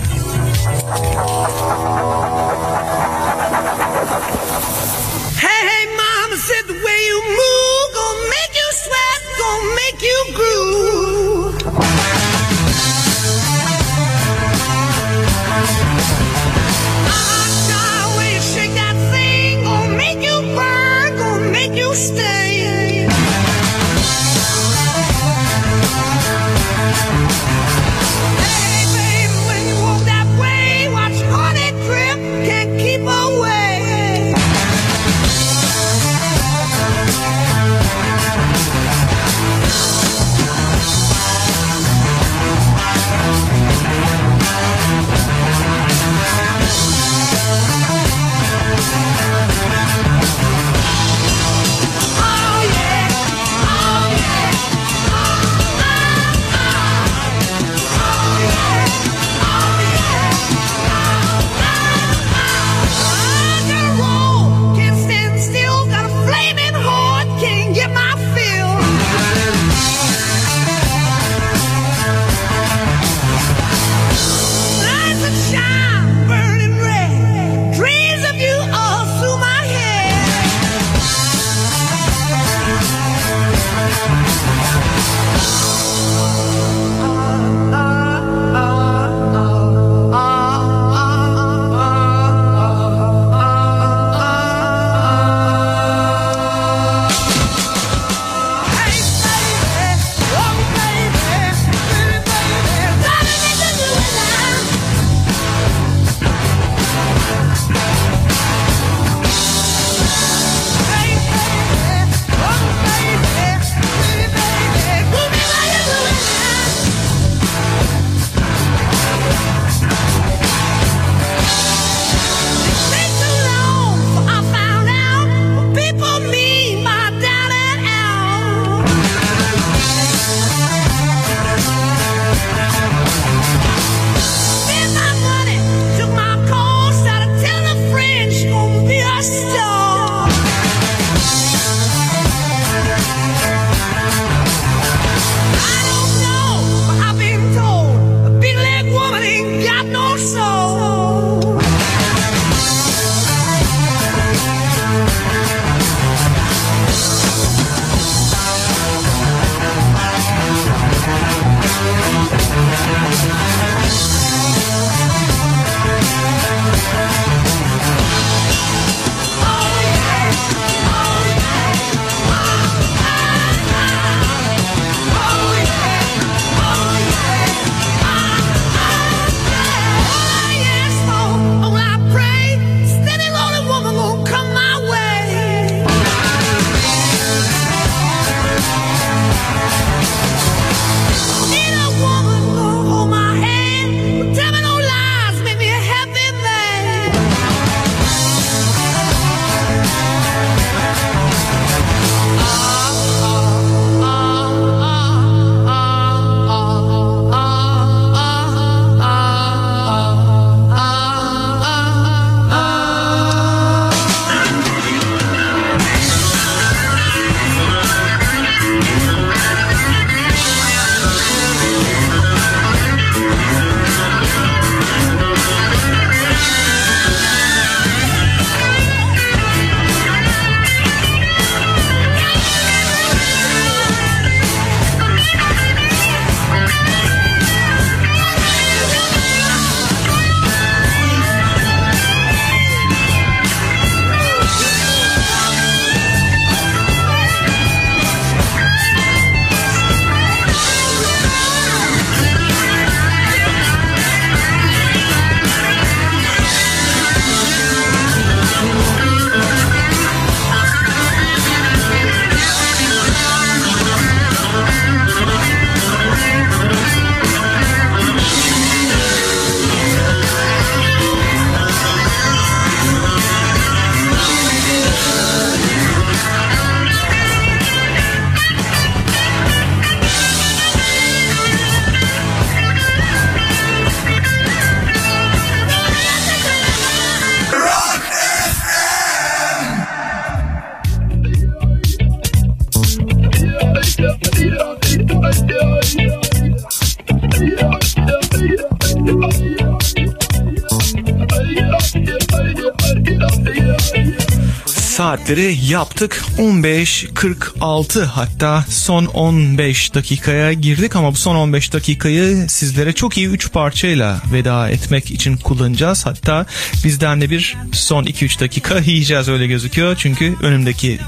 Saatleri yaptık 15.46 hatta son 15 dakikaya girdik ama bu son 15 dakikayı sizlere çok iyi 3 parçayla veda etmek için kullanacağız. Hatta bizden de bir son 2-3 dakika yiyeceğiz öyle gözüküyor. Çünkü önümdeki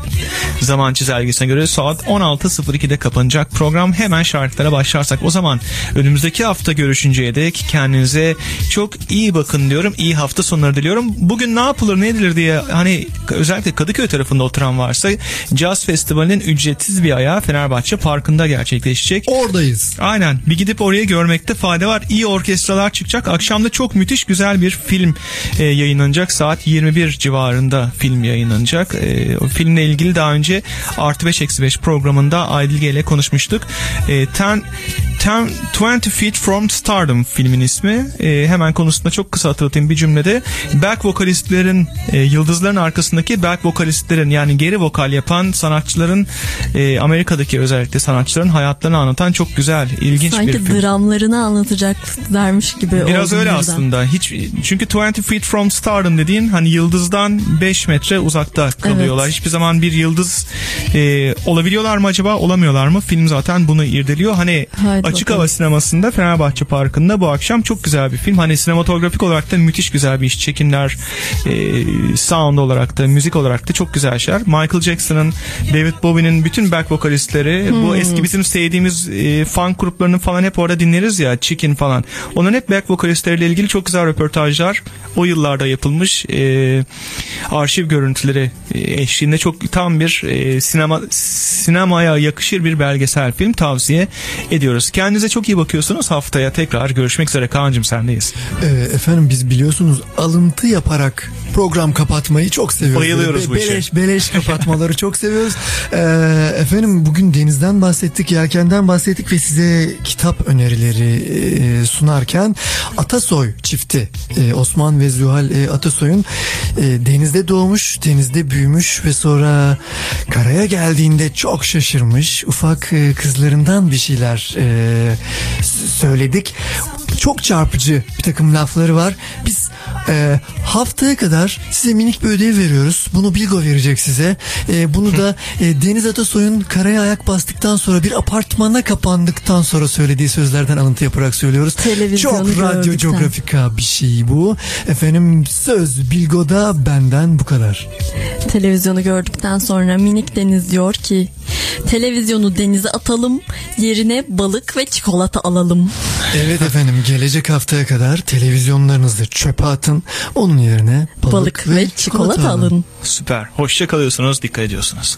zaman çizelgesine göre saat 16.02'de kapanacak program. Hemen şarkılara başlarsak o zaman önümüzdeki hafta görüşünceye dek kendinize çok iyi bakın diyorum. İyi hafta sonları diliyorum. Bugün ne yapılır ne edilir diye hani özellikle Kadıköy tarafında oturan varsa Jazz Festivali'nin ücretsiz bir ayağı Fenerbahçe Parkı'nda gerçekleşecek. Oradayız. Aynen bir gidip oraya görmekte fayda var. İyi orkestralar çıkacak. Akşamda çok müthiş güzel bir film e, yayınlanacak. Saat 21 civarında film yayınlanacak. E, o filmle ilgili daha önce Artı 5 Eksi 5 programında Aydilge ile konuşmuştuk. E, ten, ten, 20 Feet From Stardom filmin ismi. E, hemen konusunda çok kısa hatırlatayım bir cümlede. Back vokalistlerin, e, yıldızların arkasındaki back vokalistlerin yani geri vokal yapan sanatçıların e, Amerika'daki özellikle sanatçıların hayatlarını anlatan çok güzel, ilginç bir Sanki film. dramlarını anlatacaklarmış gibi Biraz öyle birden. aslında. Hiç çünkü 20 feet from stardom dediğin hani yıldızdan 5 metre uzakta kalıyorlar. Evet. Hiçbir zaman bir yıldız e, olabiliyorlar mı acaba? Olamıyorlar mı? Film zaten bunu irdeliyor. Hani Haydi açık bakalım. hava sinemasında Fenerbahçe Parkı'nda bu akşam çok güzel bir film. Hani sinematografik olarak da müthiş güzel bir iş. Çekimler, e, sound olarak da, müzik olarak da çok güzel şeyler. Michael Jackson'ın, David Bowie'nin bütün back vokalistleri bu eski bizim sevdiğimiz e, funk gruplarını falan hep orada dinleriz ya. Chicken falan. Onların hep back vokalistleriyle ilgili çok güzel röportajlar o yıllarda yapılmış e, arşiv görüntüleri e, eşliğinde çok tam bir e, sinema sinemaya yakışır bir belgesel film tavsiye ediyoruz. Kendinize çok iyi bakıyorsunuz. Haftaya tekrar görüşmek üzere. Kaan'cığım sendeyiz. Ee, efendim biz biliyorsunuz alıntı yaparak program kapatmayı çok seviyoruz. Bayılıyoruz bu işe. beleş, Beleş kapatmaları çok seviyoruz. Ee, efendim bugün denizden bahsettik, yelkenden bahsettik ve size kitap önerileri e, sunarken Atasoy çifti e, Osman ve Zühal e, Atasoy'un e, denizde doğmuş, denizde büyümüş ve sonra karaya geldiğinde çok şaşırmış ufak e, kızlarından bir şeyler e, söyledik. Çok çarpıcı bir takım lafları var. Biz e, haftaya kadar size minik bir ödev veriyoruz. Bunu Bilgo verecek size. E, bunu da e, Deniz Atasoy'un karaya ayak bastıktan sonra bir apartmana kapandıktan sonra söylediği sözlerden alıntı yaparak söylüyoruz. Çok radyo coğrafika bir şey bu. Efendim söz Bilgo'da benden bu kadar. Televizyonu gördükten sonra minik deniz diyor ki televizyonu denize atalım yerine balık ve çikolata alalım. Evet efendim gelecek haftaya kadar televizyonlarınızı çöpe atın. Onun yerine balık, Balık, ve, çikolata, alın. Süper. Hoşça kalıyorsunuz. Dikkat ediyorsunuz.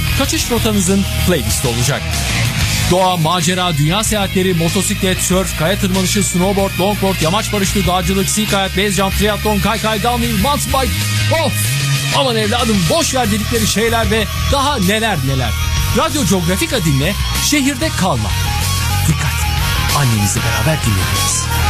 kaçış rotanızın playlisti olacak. Doğa, macera, dünya seyahatleri, motosiklet, sörf, kaya tırmanışı, snowboard, longboard, yamaç paraşütü, dağcılık, sea kayak, base jump, triatlon, kaykay, downhill, mountain bike. Of! Aman evladım boş ver dedikleri şeyler ve daha neler neler. Radyo Geografika dinle, şehirde kalma. Dikkat! Annenizi beraber dinlediniz.